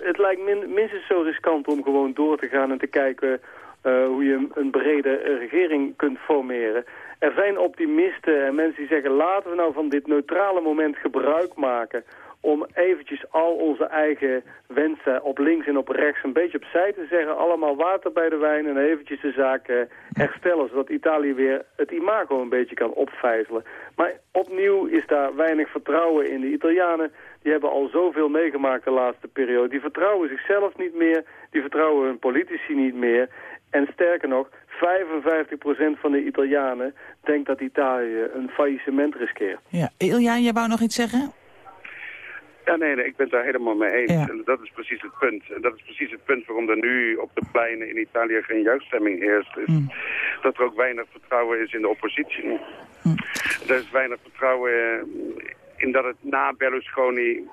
het lijkt min- minstens zo riskant om gewoon door te gaan en te kijken eh, hoe je een, brede regering kunt formeren. Er zijn optimisten en mensen die zeggen laten we nou van dit neutrale moment gebruik maken om eventjes al onze eigen wensen op links en op rechts een beetje opzij te zeggen. Allemaal water bij de wijn en eventjes de zaak eh, herstellen. Zodat Italië weer het imago een beetje kan opvijzelen. Maar opnieuw is daar weinig vertrouwen in. De Italianen die hebben al zoveel meegemaakt de laatste periode. Die vertrouwen zichzelf niet meer. Die vertrouwen hun politici niet meer. En sterker nog, 55% van de Italianen denkt dat Italië een faillissement riskeert.
Ja. Ilja, jij wou nog iets zeggen?
Ja, nee, nee, ik ben het daar helemaal mee eens.
Ja.
En dat is precies het punt. En dat is precies het punt waarom er nu op de pleinen in Italië geen juiststemming heerst. Is
Hmm.
dat er ook weinig vertrouwen is in de oppositie.
Hmm.
Er is weinig vertrouwen eh, in dat het na Berlusconi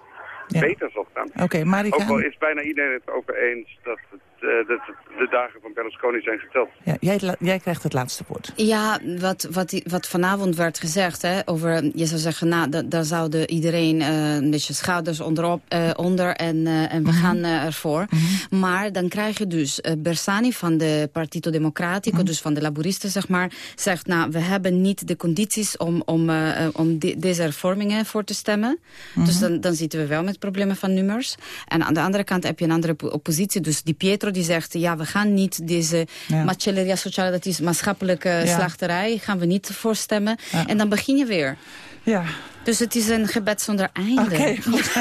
beter zal gaan.
Oké, Marika.
Ook al is bijna iedereen het over eens dat, het, dat het- de dagen van Berlusconi zijn geteld.
Ja, jij, jij krijgt het laatste woord.
Ja, wat, wat, wat vanavond werd gezegd, hè, over, je zou zeggen, nou, da- daar zouden iedereen eh, een beetje schouders onderop, eh, onder en, eh, en we gaan eh, ervoor. Maar dan krijg je dus eh, Bersani van de Partito Democratico, dus van de laboristen, zeg maar, zegt, nou, we hebben niet de condities om, om, eh, eh, om de- deze hervormingen voor te stemmen. Dus dan, dan zitten we wel met problemen van nummers. En aan de andere kant heb je een andere po- oppositie, dus die Pietro die zegt, ja, we gaan niet deze
Ja.
macelleria sociale, dat is maatschappelijke
Ja.
slachterij, gaan we niet voor stemmen. En dan begin je weer.
Ja.
Dus het is een gebed zonder einde.
Oké, goed.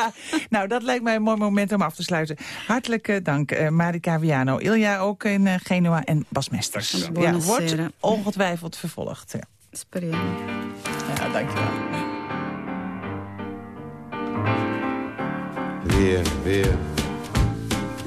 (laughs) nou, dat lijkt mij een mooi moment om af te sluiten. Hartelijk eh, dank, eh Marika Viano. Ilja ook in eh, Genua en Bas Mesters. Ja, wordt ongetwijfeld vervolgd. Ja,
Speriamo.
ja dankjewel.
Via, via,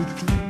boom do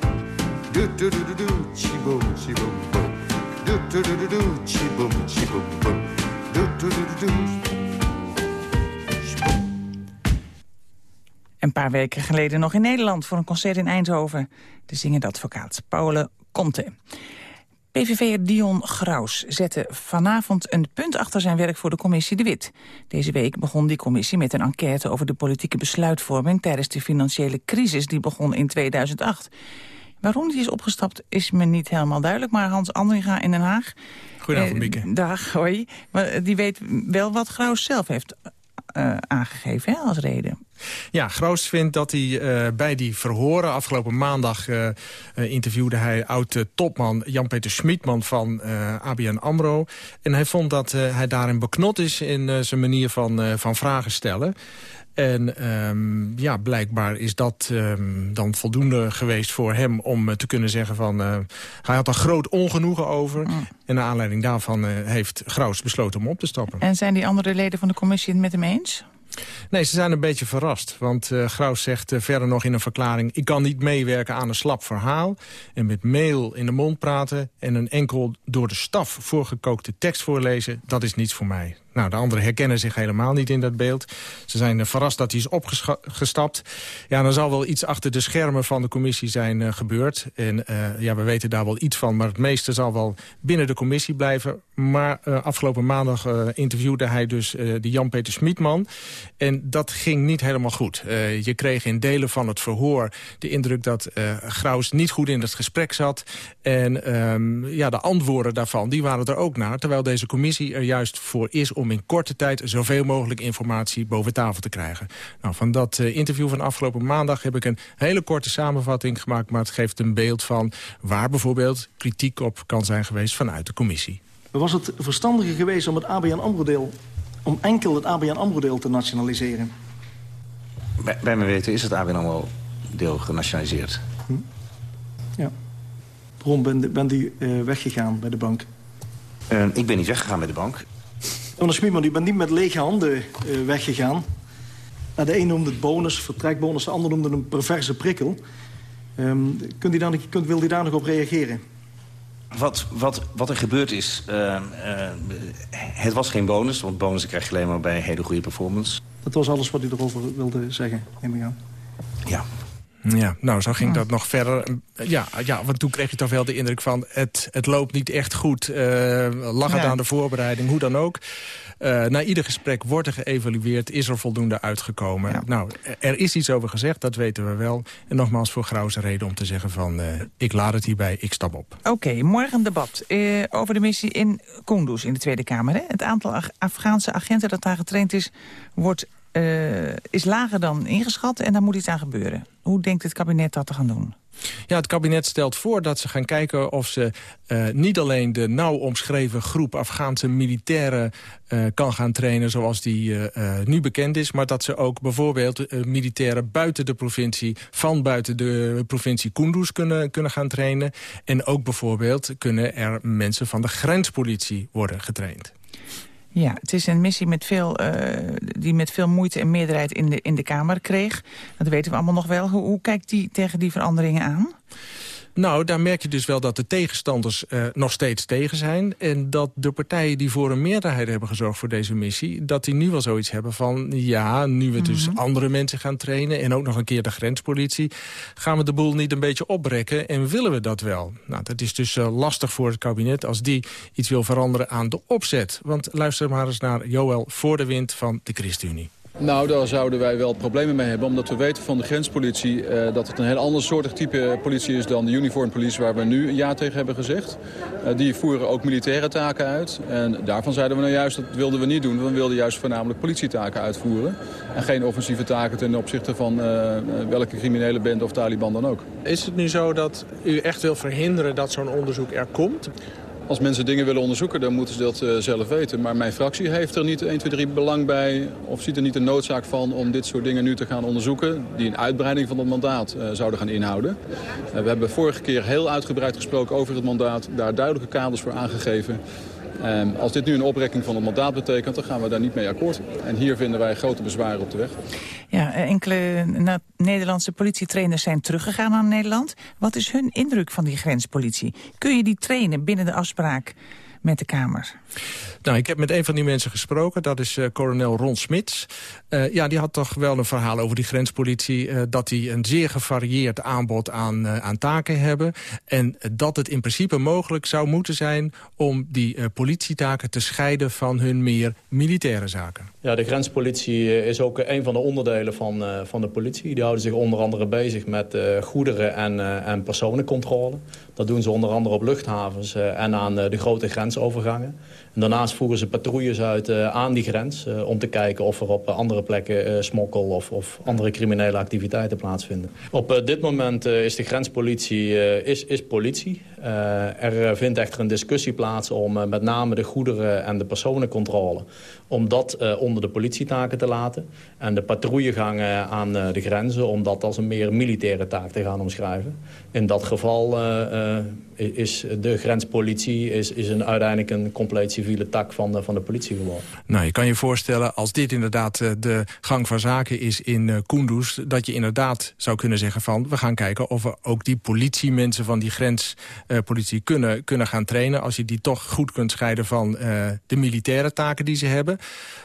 Een paar weken geleden nog in Nederland voor een concert in Eindhoven. De zingende advocaat Paule Conte. PVV'er Dion Graus zette vanavond een punt achter zijn werk voor de commissie De Wit. Deze week begon die commissie met een enquête over de politieke besluitvorming tijdens de financiële crisis die begon in 2008. Waarom die is opgestapt is me niet helemaal duidelijk, maar Hans Andringa in Den Haag...
Goedenavond,
eh,
Mieke.
Dag, hoi. Maar die weet wel wat Graus zelf heeft eh, aangegeven hè, als reden.
Ja, Groos vindt dat hij eh, bij die verhoren... afgelopen maandag eh, eh, interviewde hij oud-topman Jan-Peter Schmidman van eh, ABN AMRO. En hij vond dat eh, hij daarin beknot is in eh, zijn manier van, eh, van vragen stellen. En ehm, ja, blijkbaar is dat ehm, dan voldoende geweest voor hem om eh, te kunnen zeggen van... eh, hij had er groot ongenoegen over. En naar aanleiding daarvan eh, heeft Graus besloten om op te stappen.
En zijn die andere leden van de commissie het met hem eens?
Nee, ze zijn een beetje verrast. Want eh Graus zegt verder nog in een verklaring... ik kan niet meewerken aan een slap verhaal... en met mail in de mond praten... en een enkel door de staf voorgekookte tekst voorlezen... dat is niets voor mij. Nou, de anderen herkennen zich helemaal niet in dat beeld. Ze zijn eh, verrast dat hij is opgestapt. Ja, dan zal wel iets achter de schermen van de commissie zijn eh, gebeurd. En eh, ja, we weten daar wel iets van, maar het meeste zal wel binnen de commissie blijven. Maar afgelopen maandag interviewde hij dus de Jan-Peter Smitman. En dat ging niet helemaal goed. Je kreeg in delen van het verhoor de indruk dat Graus niet goed in het gesprek zat. En ehm, ja, de antwoorden daarvan, die waren er ook naar. Terwijl deze commissie er juist voor is in korte tijd zoveel mogelijk informatie boven tafel te krijgen. Nou, van dat eh, interview van afgelopen maandag heb ik een hele korte samenvatting gemaakt. Maar het geeft een beeld van waar bijvoorbeeld kritiek op kan zijn geweest vanuit de commissie.
Was het verstandiger geweest om het ABN AMRO-deel... om enkel het ABN AMRO-deel te nationaliseren?
Bij, bij mijn weten is het ABN AMRO deel genationaliseerd.
Ja. Waarom bent ben u eh, weggegaan bij de bank?
Uh, ik ben niet weggegaan bij de bank.
Meneer Schmidman, u bent niet met lege handen uh, weggegaan. Nou, de een noemde het bonus, vertrekbonus, de ander noemde een perverse prikkel. Um, kunt u daar, kunt, wil u daar nog op reageren?
wat, wat, wat er gebeurd is, uh, uh, het was geen bonus. Want bonussen krijg je alleen maar bij hele goede performance.
Dat was alles wat u erover wilde zeggen, neem ik aan.
Ja.
Ja, nou, zo ging dat nog verder. Ja, ja, want toen kreeg je toch wel de indruk van... het, het loopt niet echt goed. Uh, lag het aan de voorbereiding, hoe dan ook. Uh, na ieder gesprek wordt er geëvalueerd, is er voldoende uitgekomen. Nou, er is iets over gezegd, dat weten we wel. En nogmaals voor Grauwse reden om te zeggen van... Uh, ik laat het hierbij, ik stap op.
Oké, morgen een debat uh, over de missie in Kunduz in de Tweede Kamer. Hè? Het aantal Afghaanse agenten dat daar getraind is... wordt uh, is lager dan ingeschat en daar moet iets aan gebeuren. Hoe denkt het kabinet dat te gaan doen?
Ja, het kabinet stelt voor dat ze gaan kijken of ze uh, niet alleen de nauw omschreven groep Afghaanse militairen uh, kan gaan trainen zoals die nu bekend is. Maar dat ze ook bijvoorbeeld militairen buiten de provincie, van buiten de provincie Kunduz kunnen, kunnen gaan trainen. En ook bijvoorbeeld kunnen er mensen van de grenspolitie worden getraind.
Ja, het is een missie met veel, uh, die met veel moeite en meerderheid in de, in de Kamer kreeg. Dat weten we allemaal nog wel. Hoe, hoe kijkt die tegen die veranderingen aan?
Nou, daar merk je dus wel dat de tegenstanders uh, nog steeds tegen zijn. En dat de partijen die voor een meerderheid hebben gezorgd voor deze missie... dat die nu wel zoiets hebben van... ja, nu we dus mm -hmm. andere mensen gaan trainen... en ook nog een keer de grenspolitie... gaan we de boel niet een beetje opbrekken en willen we dat wel? Nou, dat is dus uh, lastig voor het kabinet als die iets wil veranderen aan de opzet. Want luister maar eens naar Joël Voor de Wind van de ChristenUnie.
Nou, daar zouden wij wel problemen mee hebben. Omdat we weten van de grenspolitie uh, dat het een heel ander soort type politie is dan de uniform police waar we nu ja tegen hebben gezegd. Uh, die voeren ook militaire taken uit. En daarvan zeiden we nou juist, dat wilden we niet doen. We wilden juist voornamelijk politietaken uitvoeren. En geen offensieve taken ten opzichte van uh, welke criminele band of Taliban dan ook.
Is het nu zo dat u echt wil verhinderen dat zo'n onderzoek er komt?
Als mensen dingen willen onderzoeken, dan moeten ze dat uh, zelf weten. Maar mijn fractie heeft er niet 1, 2, 3 belang bij... of ziet er niet de noodzaak van om dit soort dingen nu te gaan onderzoeken... die een uitbreiding van het mandaat uh, zouden gaan inhouden. Uh, we hebben vorige keer heel uitgebreid gesproken over het mandaat... daar duidelijke kaders voor aangegeven... Um, als dit nu een oprekking van het mandaat betekent, dan gaan we daar niet mee akkoord. En hier vinden wij grote bezwaren op de weg.
Ja, enkele Nederlandse politietrainers zijn teruggegaan naar Nederland. Wat is hun indruk van die grenspolitie? Kun je die trainen binnen de afspraak met de Kamer?
Nou, ik heb met een van die mensen gesproken. Dat is uh, kolonel Ron Smits. Uh, ja, die had toch wel een verhaal over die grenspolitie. Uh, dat die een zeer gevarieerd aanbod aan, aan taken hebben. En dat het in principe mogelijk zou moeten zijn... om die politietaken te scheiden van hun meer militaire zaken.
Ja, de grenspolitie is ook een van de onderdelen van, van de politie. Die houden zich onder andere bezig met goederen- en, en personencontrole. Dat doen ze onder andere op luchthavens en aan de grote grensovergangen. Daarnaast voeren ze patrouilles uit uh, aan die grens... Uh, om te kijken of er op uh, andere plekken smokkel of, of, andere criminele activiteiten plaatsvinden. Op dit moment is de grenspolitie is, is politie. er vindt echter een discussie plaats om met name de goederen en de personencontrole... om dat onder de politietaken te laten. En de patrouillegangen aan de grenzen om dat als een meer militaire taak te gaan omschrijven. In dat geval is de grenspolitie is, is een, uiteindelijk een compleet civiele tak van de, van de politie geworden.
Nou, je kan je voorstellen, als dit inderdaad de gang van zaken is in uh, Kunduz... dat je inderdaad zou kunnen zeggen van... we gaan kijken of we ook die politiemensen van die grenspolitie uh, kunnen, kunnen gaan trainen... als je die toch goed kunt scheiden van de militaire taken die ze hebben.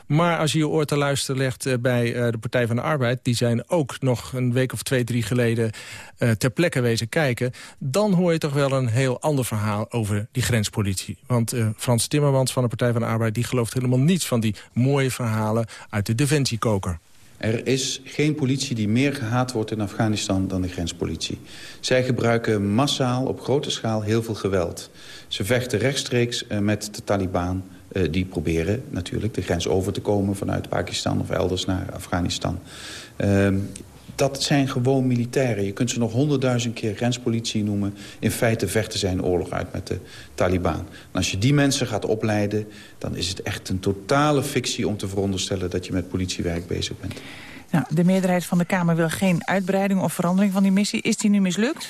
Maar als je je oor te luisteren legt bij de Partij van de Arbeid... die zijn ook nog een week of twee, drie geleden ter plekke wezen kijken... dan hoor je toch wel een heel ander verhaal over die grenspolitie. Want Frans Timmermans van de Partij van de Arbeid... die gelooft helemaal niets van die mooie verhalen uit de defensiekoker.
Er is geen politie die meer gehaat wordt in Afghanistan dan de grenspolitie. Zij gebruiken massaal op grote schaal heel veel geweld. Ze vechten rechtstreeks uh, met de Taliban. Uh, die proberen natuurlijk de grens over te komen vanuit Pakistan of elders naar Afghanistan. Dat zijn gewoon militairen. Je kunt ze nog honderdduizend keer grenspolitie noemen. In feite vechten zij een oorlog uit met de Taliban. En als je die mensen gaat opleiden... dan is het echt een totale fictie om te veronderstellen... dat je met politiewerk bezig bent.
Nou, de meerderheid van de Kamer wil geen uitbreiding of verandering van die missie. Is die nu mislukt?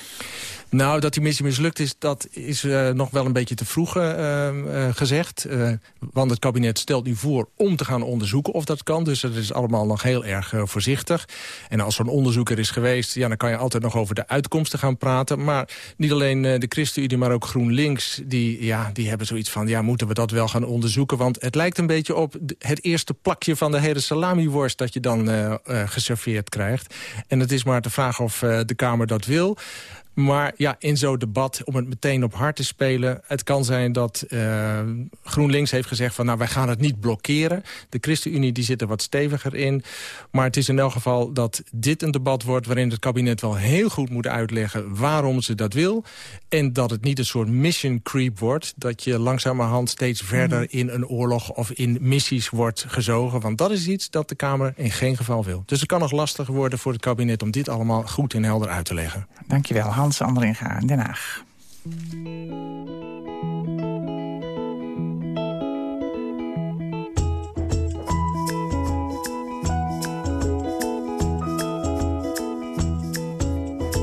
Nou, dat die missie mislukt is, dat is uh, nog wel een beetje te vroeg uh, uh, gezegd. want het kabinet stelt nu voor om te gaan onderzoeken of dat kan. Dus dat is allemaal nog heel erg voorzichtig. En als zo'n onderzoek er is geweest... Ja, dan kan je altijd nog over de uitkomsten gaan praten. Maar niet alleen de ChristenUnie, maar ook GroenLinks... Die, ja, die hebben zoiets van, ja, moeten we dat wel gaan onderzoeken? Want het lijkt een beetje op het eerste plakje van de hele salamiworst... dat je dan geserveerd krijgt. En het is maar de vraag of de Kamer dat wil... Maar ja, in zo'n debat, om het meteen op hard te spelen... het kan zijn dat uh, GroenLinks heeft gezegd van... nou, wij gaan het niet blokkeren. De ChristenUnie die zit er wat steviger in. Maar het is in elk geval dat dit een debat wordt... waarin het kabinet wel heel goed moet uitleggen waarom ze dat wil. En dat het niet een soort mission creep wordt... dat je langzamerhand steeds verder mhm. in een oorlog... of in missies wordt gezogen. Want dat is iets dat de Kamer in geen geval wil. Dus het kan nog lastig worden voor het kabinet... om dit allemaal goed en helder uit te leggen.
Dankjewel, Hans. Andringa in Den Haag.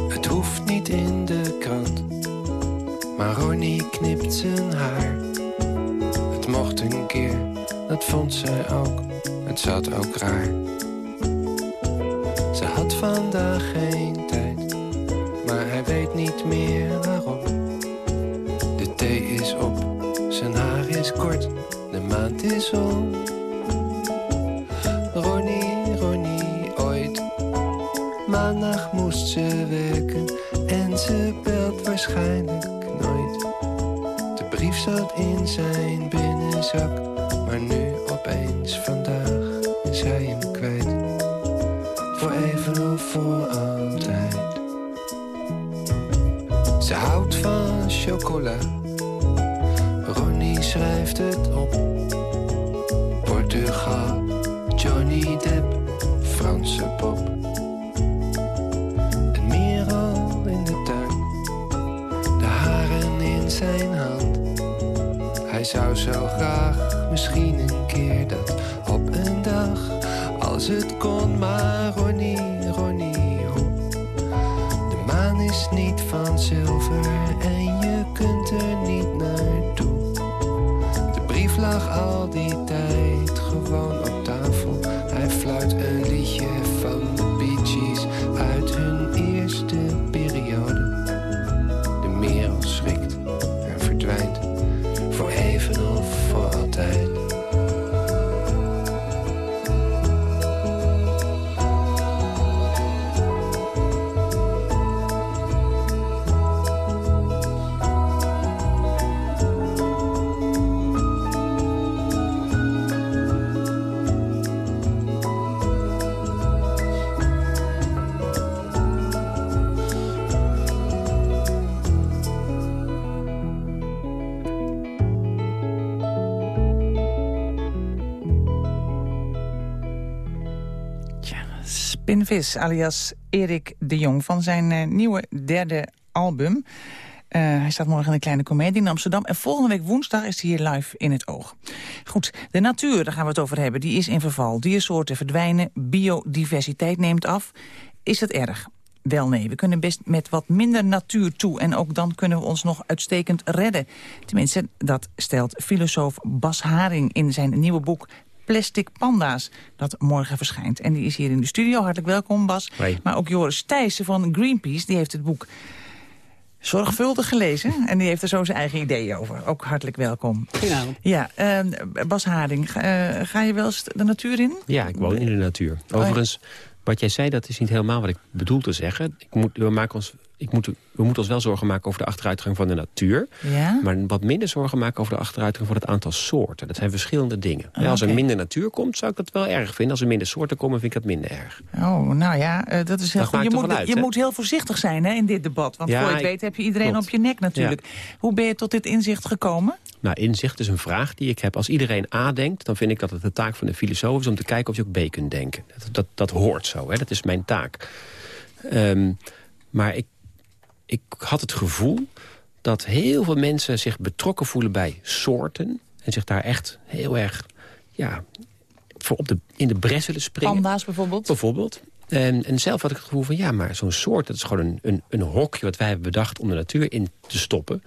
Het hoeft niet in de krant, maar Ronnie knipt zijn haar. Het mocht een keer, dat vond zij ook, het zat ook raar. Ze had vandaag geen maar hij weet niet meer waarom. De thee is op, zijn haar is kort, de maand is om. Ronnie, Ronnie, ooit. Maandag moest ze werken en ze belt waarschijnlijk nooit. De brief zat in zijn binnenzak, maar nu opeens vandaag is hij hem kwijt. Voor even of voor altijd. Ze houdt van chocola. Ronnie schrijft het op. Portugal, Johnny Depp, Franse pop. Een merel in de tuin, de haren in zijn hand. Hij zou zo graag misschien een keer dat op een dag, als het kon, maar
Alias Erik de Jong, van zijn uh, nieuwe derde album. Uh, hij staat morgen in een kleine komedie in Amsterdam. En volgende week woensdag is hij hier live in het oog. Goed, de natuur, daar gaan we het over hebben, die is in verval. Diersoorten verdwijnen, biodiversiteit neemt af. Is dat erg? Wel nee, we kunnen best met wat minder natuur toe... en ook dan kunnen we ons nog uitstekend redden. Tenminste, dat stelt filosoof Bas Haring in zijn nieuwe boek Plastic Panda's, dat morgen verschijnt. En die is hier in de studio. Hartelijk welkom, Bas. Maar ook Joris Thijssen van Greenpeace, die heeft het boek zorgvuldig gelezen. (laughs) En die heeft er zo zijn eigen ideeën over. Ook hartelijk welkom.
Goedenavond.
Ja, uh, Bas Haring, ga, uh, ga, je wel eens de natuur in?
Ja, ik woon in de natuur. Oh Overigens, wat jij zei, dat is niet helemaal wat ik bedoel te zeggen. Ik moet, we maken ons ik moet, we moeten ons wel zorgen maken over de achteruitgang van de natuur.
Ja?
Maar wat minder zorgen maken over de achteruitgang van het aantal soorten. Dat zijn verschillende dingen. ja, als er minder natuur komt, zou ik dat wel erg vinden. Als er minder soorten komen, vind ik dat minder erg.
Oh, nou ja, uh, dat is heel goed. Je, moet, je moet heel voorzichtig zijn hè, in dit debat. Want ja, voor je het weet heb je iedereen op je nek natuurlijk. Hoe ben je tot dit inzicht gekomen?
Nou, inzicht is een vraag die ik heb. Als iedereen A denkt, dan vind ik dat het de taak van de filosoof is... om te kijken of je ook B kunt denken. Dat, dat, dat hoort zo, hè? dat is mijn taak. Um, maar ik ik had het gevoel dat heel veel mensen zich betrokken voelen bij soorten... en zich daar echt heel erg ja, voor op de, in de bres willen springen.
Panda's bijvoorbeeld?
Bijvoorbeeld. En, en zelf had ik het gevoel van, ja, maar zo'n soort... dat is gewoon een, een, een hokje wat wij hebben bedacht om de natuur in te stoppen.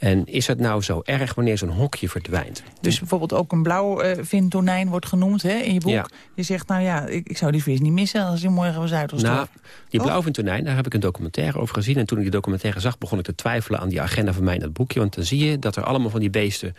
En is het nou zo erg wanneer zo'n hokje verdwijnt?
Dus bijvoorbeeld ook een blauwvintonijn wordt genoemd hè, in je boek.
Ja.
Je zegt, nou ja, ik, ik zou die vis niet missen als hij morgen was uitgestorven.
Nou, die blauwvintonijn, daar heb ik een documentaire over gezien. En toen ik die documentaire zag, begon ik te twijfelen aan die agenda van mij in dat boekje. Want dan zie je dat er allemaal van die beesten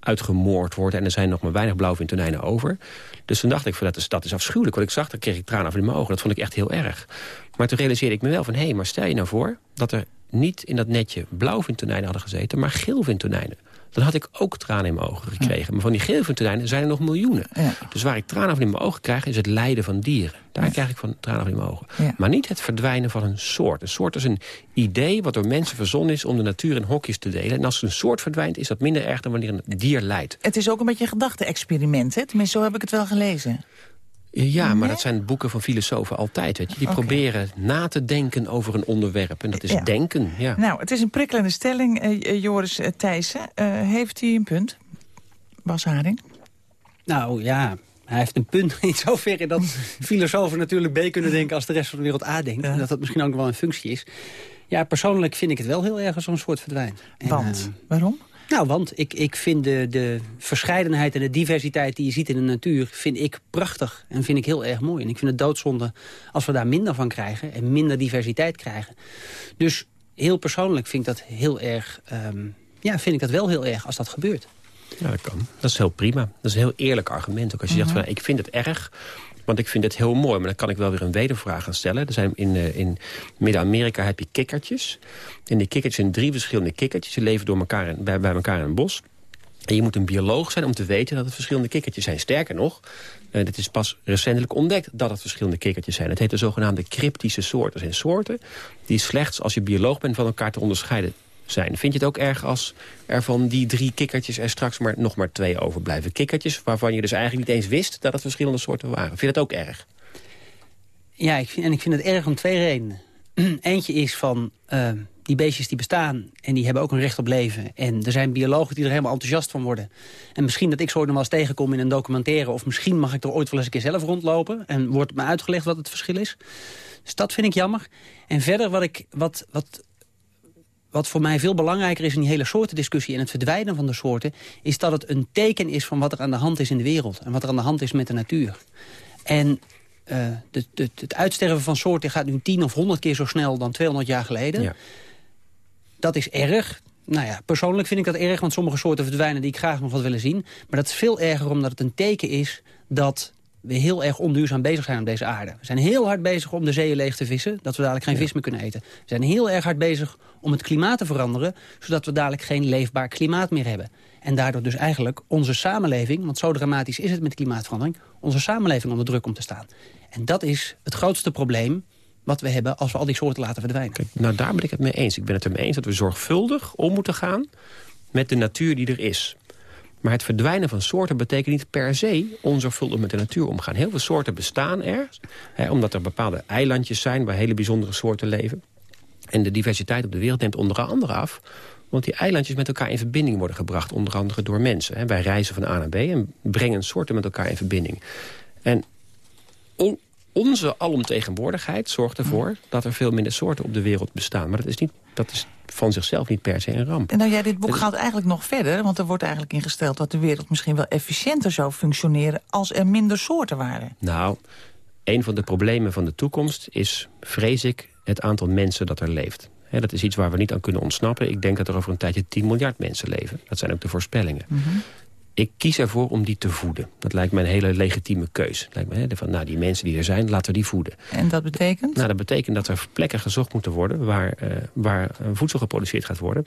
uitgemoord worden. En er zijn nog maar weinig blauwvintonijnen over. Dus toen dacht ik, van, dat, is, dat is afschuwelijk. Wat ik zag, dan kreeg ik tranen van in mijn ogen. Dat vond ik echt heel erg. Maar toen realiseerde ik me wel van... hé, hey, maar stel je nou voor dat er niet in dat netje blauwvintonijnen hadden gezeten... maar geelvintonijnen. Dan had ik ook tranen in mijn ogen gekregen. Maar van die geelvintonijnen zijn er nog miljoenen. Dus waar ik tranen van in mijn ogen krijg, is het lijden van dieren. Daar krijg ik van tranen van in mijn ogen. Maar niet het verdwijnen van een soort. Een soort is een idee wat door mensen verzonnen is... om de natuur in hokjes te delen. En als een soort verdwijnt, is dat minder erg dan wanneer een dier lijdt.
Het is ook een beetje een gedachte-experiment, hè? Tenminste, zo heb ik het wel gelezen.
Ja, maar dat zijn boeken van filosofen altijd. Weet je. Die proberen na te denken over een onderwerp. En dat is
Ja.
denken. Ja.
Nou, het is een prikkelende stelling, eh, eh, Joris eh, Thijssen. Eh, heeft hij een punt? Bas Haring?
Nou ja, hij heeft een punt (laughs) in zoverre dat (laughs) filosofen natuurlijk B kunnen denken als de rest van de wereld A denkt. En dat dat misschien ook wel een functie is. Ja, persoonlijk vind ik het wel heel erg als zo'n soort verdwijnt. En,
Want? Waarom?
Nou, want ik, ik vind de, de verscheidenheid en de diversiteit die je ziet in de natuur... vind ik prachtig en vind ik heel erg mooi. En ik vind het doodzonde als we daar minder van krijgen... en minder diversiteit krijgen. Dus heel persoonlijk vind ik dat heel erg... ehm, ja, vind ik dat wel heel erg als dat gebeurt.
Ja, dat kan. Dat is heel prima. Dat is een heel eerlijk argument. Ook als je
Mhm.
zegt, van, ik vind het erg, want ik vind het heel mooi. Maar dan kan ik wel weer een wedervraag gaan stellen. Er zijn in, eh, in Midden-Amerika heb je kikkertjes. En die kikkertjes zijn drie verschillende kikkertjes. Die leven door elkaar in- bij, bij elkaar in een bos. En je moet een bioloog zijn om te weten dat het verschillende kikkertjes zijn. Sterker nog, eh, dit is pas recentelijk ontdekt dat het verschillende kikkertjes zijn. Het heet de zogenaamde cryptische soorten. Dat zijn soorten die slechts als je bioloog bent van elkaar te onderscheiden zijn. Vind je het ook erg als er van die drie kikkertjes er straks maar, nog maar twee overblijven? Kikkertjes waarvan je dus eigenlijk niet eens wist dat het verschillende soorten waren. Vind je dat ook erg?
Ja, ik vind, en ik vind het erg om twee redenen. (clears throat) Eentje is van eh, die beestjes die bestaan en die hebben ook een recht op leven. En er zijn biologen die er helemaal enthousiast van worden. En misschien dat ik zo nog wel eens tegenkom in een documentaire... of misschien mag ik er ooit wel eens een keer zelf rondlopen... en wordt me uitgelegd wat het verschil is. Dus dat vind ik jammer. En verder wat, ik, wat, wat, wat voor mij veel belangrijker is in die hele soortendiscussie... en het verdwijnen van de soorten... is dat het een teken is van wat er aan de hand is in de wereld... en wat er aan de hand is met de natuur. En eh, de, de, het uitsterven van soorten gaat nu tien of honderd keer zo snel dan 200 jaar geleden.
Ja.
Dat is erg. Nou ja, persoonlijk vind ik dat erg, want sommige soorten verdwijnen die ik graag nog wat willen zien. Maar dat is veel erger omdat het een teken is dat we heel erg onduurzaam bezig zijn op deze aarde. We zijn heel hard bezig om de zeeën leeg te vissen, dat we dadelijk geen vis meer kunnen eten. We zijn heel erg hard bezig om het klimaat te veranderen, zodat we dadelijk geen leefbaar klimaat meer hebben. En daardoor dus eigenlijk onze samenleving, want zo dramatisch is het met klimaatverandering, onze samenleving onder druk om te staan. En dat is het grootste probleem wat we hebben als we al die soorten laten verdwijnen.
Nou, daar ben ik het mee eens. Ik ben het er mee eens dat we zorgvuldig om moeten gaan met de natuur die er is. Maar het verdwijnen van soorten betekent niet per se onzorgvuldig met de natuur omgaan. Heel veel soorten bestaan er, hè, omdat er bepaalde eilandjes zijn waar hele bijzondere soorten leven. En de diversiteit op de wereld neemt onder andere af want die eilandjes met elkaar in verbinding worden gebracht. Onder andere door mensen. Hè. Wij reizen van A naar B en brengen soorten met elkaar in verbinding. En on- onze alomtegenwoordigheid zorgt ervoor... dat er veel minder soorten op de wereld bestaan. Maar dat is, niet, dat is van zichzelf niet per se een ramp.
En nou ja, dit boek gaat eigenlijk nog verder. Want er wordt eigenlijk ingesteld dat de wereld misschien wel efficiënter zou functioneren... als er minder soorten waren.
Nou, een van de problemen van de toekomst is, vrees ik, het aantal mensen dat er leeft. Dat is iets waar we niet aan kunnen ontsnappen. Ik denk dat er over een tijdje 10 miljard mensen leven. Dat zijn ook de voorspellingen. Ik kies ervoor om die te voeden. Dat lijkt me een hele legitieme keus. Lijkt me, hè, van, nou, die mensen die er zijn, laten we die voeden.
En dat betekent?
Nou, dat betekent dat er plekken gezocht moeten worden... waar, eh, waar eh, voedsel geproduceerd gaat worden.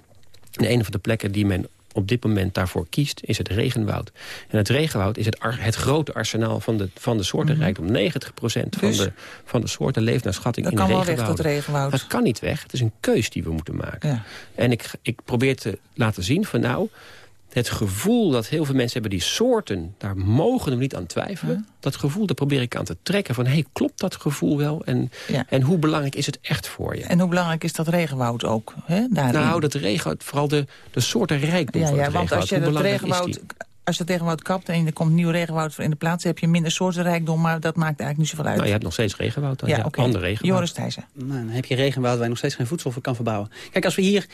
En een van de plekken die men op dit moment daarvoor kiest, is het regenwoud. En het regenwoud is het, het grote arsenaal van de, van de soortenrijkdom. 90% van,
Dus?
de, van de soorten leeft naar schatting
Dat
in
kan
de
wel weg, dat regenwoud.
Dat kan niet weg. Het is een keus die we moeten maken.
Ja.
En ik, ik probeer te laten zien van nou... het gevoel dat heel veel mensen hebben die soorten... daar mogen we niet aan twijfelen. Dat gevoel, daar probeer ik aan te trekken. Van, hey, klopt dat gevoel wel? En,
Ja.
en hoe belangrijk is het echt voor je?
En hoe belangrijk is dat regenwoud ook? Hè, daarin?
Nou, dat regenwoud, vooral de, de soorten rijkdom
ja,
van
ja,
het
want
regenwoud.
als je dat
is
regenwoud
die?
als het regenwoud kapt en er komt nieuw regenwoud in de plaats... heb je minder soortenrijkdom, maar dat maakt eigenlijk niet zoveel uit.
Nou, je hebt nog steeds regenwoud. Dan, ja,
ja
okay. ander regenwoud.
Joris Thijssen.
Nou, dan heb je regenwoud waar je nog steeds geen voedsel voor kan verbouwen. Kijk, als we hier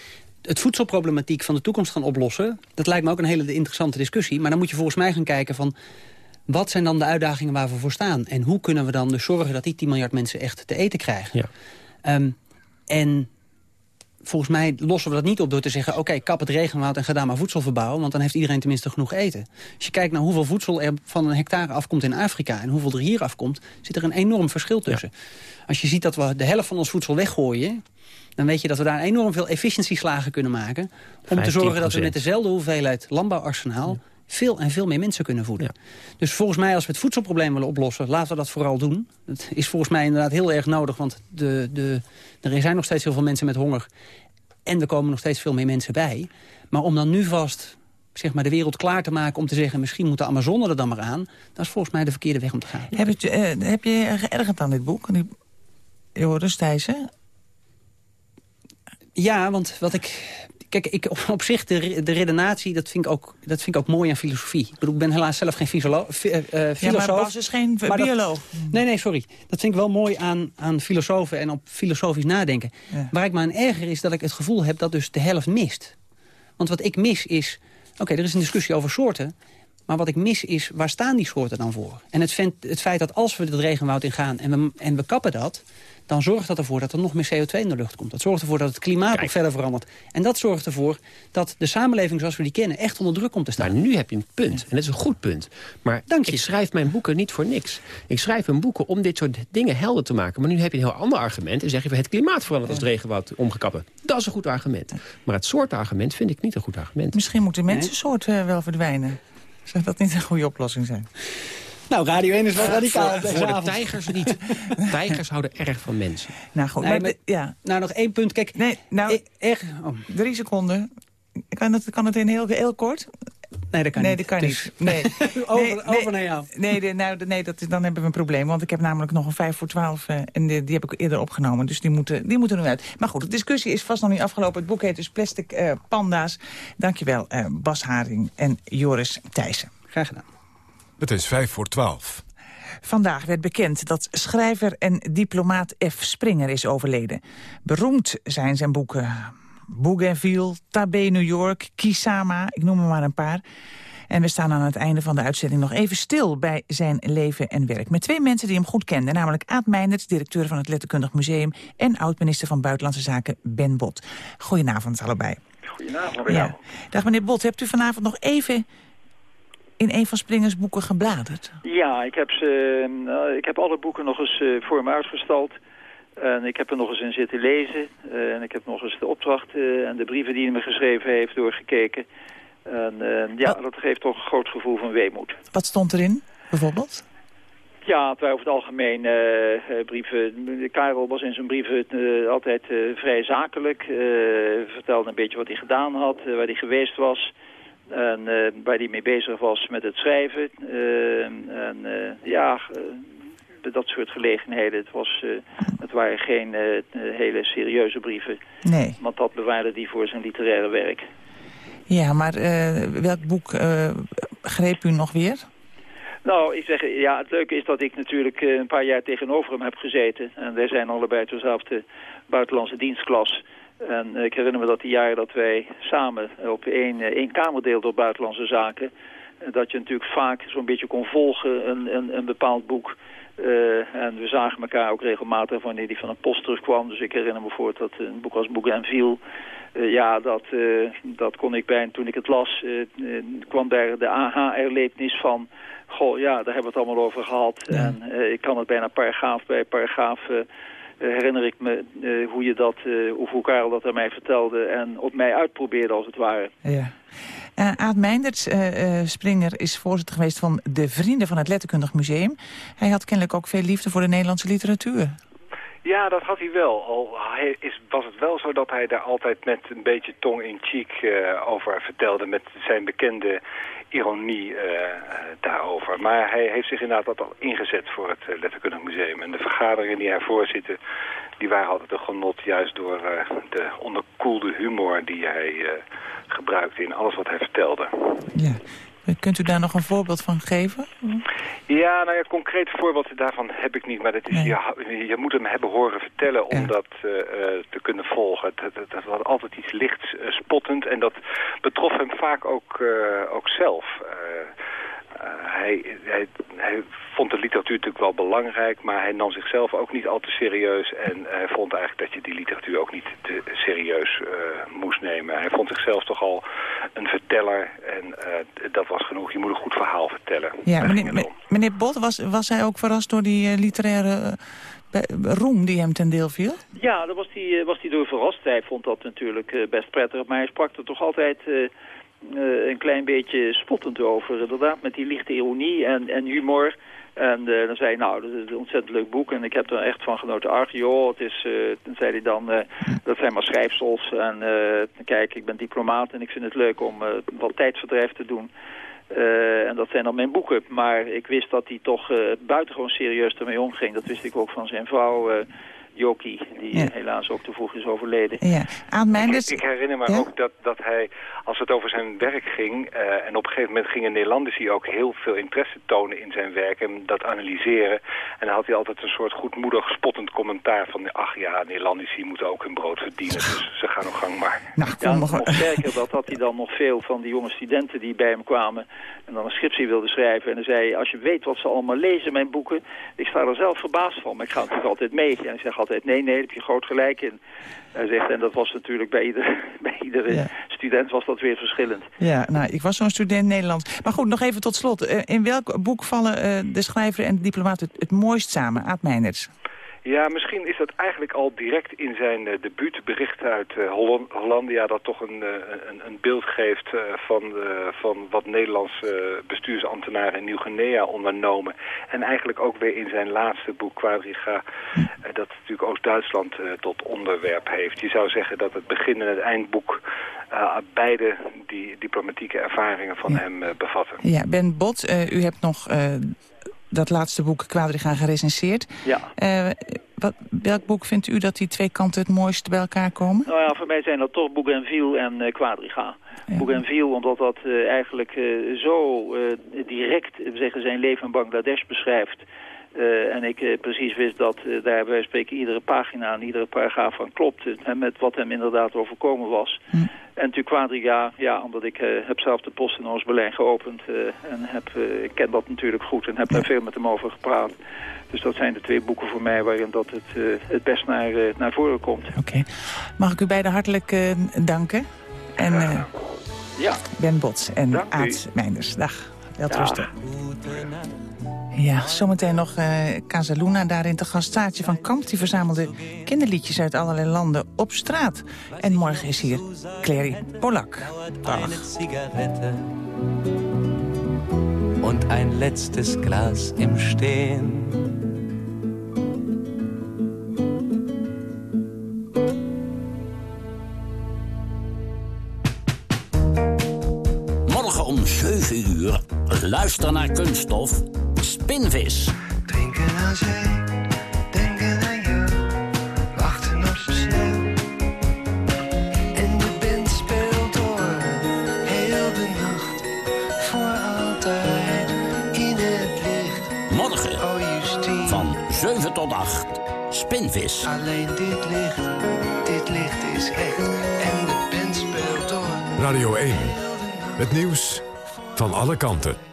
het voedselproblematiek van de toekomst gaan oplossen... dat lijkt me ook een hele interessante discussie. Maar dan moet je volgens mij gaan kijken van... wat zijn dan de uitdagingen waar we voor staan? En hoe kunnen we dan dus zorgen dat die 10 miljard mensen echt te eten krijgen? Ja. Um, en volgens mij lossen we dat niet op door te zeggen... oké, kap het regenwoud en ga daar maar voedsel verbouwen... want dan heeft iedereen tenminste genoeg eten. Als je kijkt naar hoeveel voedsel er van een hectare afkomt in Afrika... en hoeveel er hier afkomt, zit er een enorm verschil tussen. Als je ziet dat we de helft van ons voedsel weggooien... dan weet je dat we daar enorm veel efficiëntieslagen kunnen maken... om te zorgen dat we met dezelfde hoeveelheid landbouwarsenaal... veel en veel meer mensen kunnen voeden. Dus volgens mij, als we het voedselprobleem willen oplossen... laten we dat vooral doen. Dat is volgens mij inderdaad heel erg nodig... want de, de, er zijn nog steeds heel veel mensen met honger... en er komen nog steeds veel meer mensen bij. Maar om dan nu vast zeg maar, de wereld klaar te maken om te zeggen... misschien moet de Amazone er dan maar aan... dat is volgens mij de verkeerde weg om te gaan.
Heb je, uh, heb je geërgerd aan dit boek? Joris Thijssen?
Ja, want wat ik... Kijk, ik, op, op zich, de, de redenatie, dat vind, ik ook, dat vind ik ook mooi aan filosofie. Ik bedoel, ik ben helaas zelf geen filosoof. Uh, filosoof
ja, maar Bas is geen bioloog.
nee, nee, sorry. Dat vind ik wel mooi aan, aan filosofen en op filosofisch nadenken. Ja. Waar ik me aan erger is dat ik het gevoel heb dat dus de helft mist. Want wat ik mis is... Oké, er is een discussie over soorten... Maar wat ik mis is, waar staan die soorten dan voor? En het, het feit dat als we het regenwoud ingaan en we, en we kappen dat dan zorgt dat ervoor dat er nog meer CO2 in de lucht komt. Dat zorgt ervoor dat het klimaat nog verder verandert. En dat zorgt ervoor dat de samenleving zoals we die kennen... echt onder druk komt te staan.
Maar nu heb je een punt. En dat is een goed punt. Maar
Dank je.
ik schrijf mijn boeken niet voor niks. Ik schrijf mijn boeken om dit soort dingen helder te maken. Maar nu heb je een heel ander argument. En zeg je, het klimaat verandert als het regenwoud omgekappen. Dat is een goed argument. Maar het soort argument vind ik niet een goed argument.
Misschien moet de mensensoort uh, wel verdwijnen. Zou dat niet een goede oplossing zijn?
Nou, Radio 1 is wel radicaal.
Voor, voor de tijgers niet. (laughs) tijgers houden erg van mensen.
Nou goed,
nee,
maar,
maar,
ja.
nou nog één punt. Kijk,
nee, nou,
echt,
oh. drie seconden. Kan het, kan het in heel, heel kort?
Nee, dat kan
nee,
niet.
Dat kan
dus.
niet. Nee. (laughs)
over,
nee,
over naar jou.
Nee, de, nou, de, nee dat is, dan hebben we een probleem. Want ik heb namelijk nog een 5 voor 12 uh, en die, die heb ik eerder opgenomen. Dus die moeten, die moeten er nu uit. Maar goed, de discussie is vast nog niet afgelopen. Het boek heet dus Plastic uh, Panda's. Dankjewel, uh, Bas Haring en Joris Thijssen.
Graag gedaan.
Het is 5 voor 12.
Vandaag werd bekend dat schrijver en diplomaat F. Springer is overleden. Beroemd zijn zijn boeken Bougainville, Tabé New York, Kisama, ik noem er maar een paar. En we staan aan het einde van de uitzending nog even stil bij zijn leven en werk. Met twee mensen die hem goed kenden, namelijk Aad Meinders, directeur van het Letterkundig Museum... en oud-minister van Buitenlandse Zaken Ben Bot. Goedenavond allebei.
Goedenavond.
Ja. Dag meneer Bot, hebt u vanavond nog even in een van Springers boeken gebladerd?
Ja, ik heb, ze, uh, ik heb alle boeken nog eens uh, voor me uitgestald. En ik heb er nog eens in zitten lezen. Uh, en ik heb nog eens de opdracht en de brieven die hij me geschreven heeft doorgekeken. En ja, dat geeft toch een groot gevoel van weemoed.
Wat stond erin, bijvoorbeeld?
Ja, het over het algemeen brieven. Karel was in zijn brieven altijd vrij zakelijk. vertelde een beetje wat hij gedaan had, waar hij geweest was... En uh, waar hij mee bezig was met het schrijven. Uh, en uh, ja, dat soort gelegenheden. Het, was, het waren geen hele serieuze brieven.
Nee.
Want dat bewaarde hij voor zijn literaire werk.
Ja, maar welk boek greep u nog weer?
Nou, ik zeg, ja, het leuke is dat ik natuurlijk een paar jaar tegenover hem heb gezeten. En wij zijn allebei dezelfde buitenlandse dienstklas. En ik herinner me dat die jaren dat wij samen op één, één kamer deelden op buitenlandse zaken... dat je natuurlijk vaak zo'n beetje kon volgen een, een, een bepaald boek... Uh, en we zagen elkaar ook regelmatig wanneer die van een post terugkwam. Dus ik herinner me voor dat een boek als Bougainville... Uh, ja, dat, uh, dat kon ik bij, toen ik het las, kwam daar de aha-erlevenis van... Goh, ja, daar hebben we het allemaal over gehad. Ja. En ik kan het bijna paragraaf bij paragraaf herinner ik me uh, hoe je dat, uh, hoe Karel dat aan mij vertelde en op mij uitprobeerde als het ware.
Ja. Uh, Aad Meinders, Springer, is voorzitter geweest van de Vrienden van het Letterkundig Museum. Hij had kennelijk ook veel liefde voor de Nederlandse literatuur.
Ja, dat had hij wel. Al is, was het wel zo dat hij daar altijd met een beetje tong in cheek uh, over vertelde... met zijn bekende ironie uh, daarover. Maar hij heeft zich inderdaad al ingezet voor het uh, Letterkundig Museum. En de vergaderingen die hij voorzitte, die waren altijd een genot... juist door de onderkoelde humor die hij gebruikte in alles wat hij vertelde.
Ja. Kunt u daar nog een voorbeeld van geven?
Ja, nou ja, concreet voorbeeld daarvan heb ik niet. Maar dat is, je, je moet hem hebben horen vertellen om dat uh, te kunnen volgen. Dat, dat, dat, was altijd iets licht uh, spottend en dat betrof hem vaak ook, uh, ook zelf. Hij, hij, hij, vond de literatuur natuurlijk wel belangrijk, maar hij nam zichzelf ook niet al te serieus. En hij vond eigenlijk dat je die literatuur ook niet te serieus moest nemen. Hij vond zichzelf toch al een verteller en dat was genoeg. Je moet een goed verhaal vertellen.
Ja, meneer, meneer Bot, was, was hij ook verrast door die literaire roem die hem ten deel viel?
Ja, daar was hij, was hij door verrast. Hij vond dat natuurlijk best prettig, maar hij sprak er toch altijd... Uh, een klein beetje spottend over. Inderdaad, met die lichte ironie en, en humor. En uh, dan zei hij, nou, dat is een ontzettend leuk boek. En ik heb er echt van genoten. Ach, joh, het is, uh, dan zei hij dan, dat zijn maar schrijfsels. En kijk, ik ben diplomaat en ik vind het leuk om wat tijdverdrijf te doen. en dat zijn dan mijn boeken. Maar ik wist dat hij toch buitengewoon serieus ermee omging. Dat wist ik ook van zijn vrouw... Jokie, die ja. helaas ook te vroeg is overleden.
Ja. Aan mijn
ik, ik herinner me ja? ook dat, dat hij, als het over zijn werk ging... Uh, en op een gegeven moment gingen Nederlanders ook heel veel interesse tonen in zijn werk... en dat analyseren. En dan had hij altijd een soort goedmoedig spottend commentaar van... ach ja, Nederlandici moeten ook hun brood verdienen, dus ze gaan nog gang maar.
Nou,
ja, nog sterker, dat had hij dan nog veel van die jonge studenten die bij hem kwamen... en dan een scriptie wilden schrijven. En dan zei hij, als je weet wat ze allemaal lezen, mijn boeken... ik sta er zelf verbaasd van, maar ik ga natuurlijk altijd mee. En ik zeg altijd, nee, nee, daar heb je groot gelijk in. Hij zegt, en dat was natuurlijk bij iedere, (laughs) bij iedere ja. student was dat weer verschillend.
Ja, nou, ik was zo'n student Nederlands. Maar goed, nog even tot slot. Uh, in welk boek vallen uh, de schrijver en de diplomaat het, het mooist samen? Aad Meinerts.
Ja, misschien is dat eigenlijk al direct in zijn uh, debuutbericht uit uh, Holland Hollandia... dat toch een, uh, een, een, beeld geeft van, van wat Nederlandse bestuursambtenaren in Nieuw-Guinea ondernomen. En eigenlijk ook weer in zijn laatste boek, Quadriga... dat natuurlijk Oost-Duitsland tot onderwerp heeft. Je zou zeggen dat het begin en het eindboek... beide die diplomatieke ervaringen van
ja.
hem bevatten.
Ja, Ben Bot, u hebt nog dat laatste boek Quadriga gerecenseerd.
Ja.
Uh, wat, welk boek vindt u dat die twee kanten het mooiste bij elkaar komen?
Nou ja, voor mij zijn dat toch Bougainville en uh, Quadriga. Ja. Bougainville, omdat dat uh, eigenlijk zo direct zeggen, zijn leven in Bangladesh beschrijft. En ik precies wist dat daar bij spreken iedere pagina en iedere paragraaf van klopt. met wat hem inderdaad overkomen was.
Hm.
En natuurlijk Quadriga, ja, omdat ik uh, heb zelf de post in Oost-Berlijn geopend. Uh, en heb, uh, ik ken dat natuurlijk goed en heb daar veel met hem over gepraat. Dus dat zijn de twee boeken voor mij waarin dat het, het best naar, naar voren komt.
Oké. Okay. Mag ik u beiden hartelijk danken? En
ja.
Ben Bots en Aad Meinders. Dag. Welterusten. Ja, zometeen nog uh, Casaluna, daarin te gast Staatje van Kamp. Die verzamelde kinderliedjes uit allerlei landen op straat. En morgen is hier Clary Polak. Dag.
Und ein letztes Glas im Stehen.
Morgen om 7 uur, luister naar Kunststof Spinvis.
Drinken aan zee, denken aan jou, wachten op sneeuw. En de band speelt door, heel de nacht, voor altijd in het licht.
Morgen,
oh,
van 7 tot 8, Spinvis.
Alleen dit licht, dit licht is echt. En de band speelt door.
Radio 1, het nieuws van alle kanten.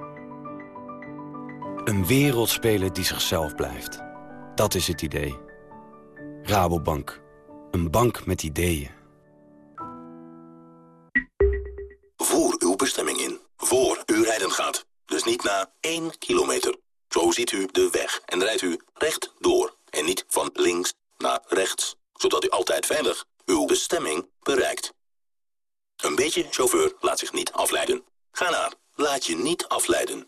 Een wereldspeler die zichzelf blijft. Dat is het idee. Rabobank. Een bank met ideeën.
Voer uw bestemming in. Voor u rijden gaat. Dus niet na 1 kilometer. Zo ziet u de weg en rijdt u recht door. En niet van links naar rechts. Zodat u altijd veilig uw bestemming bereikt. Een beetje chauffeur laat zich niet afleiden. Ga naar laat je niet afleiden.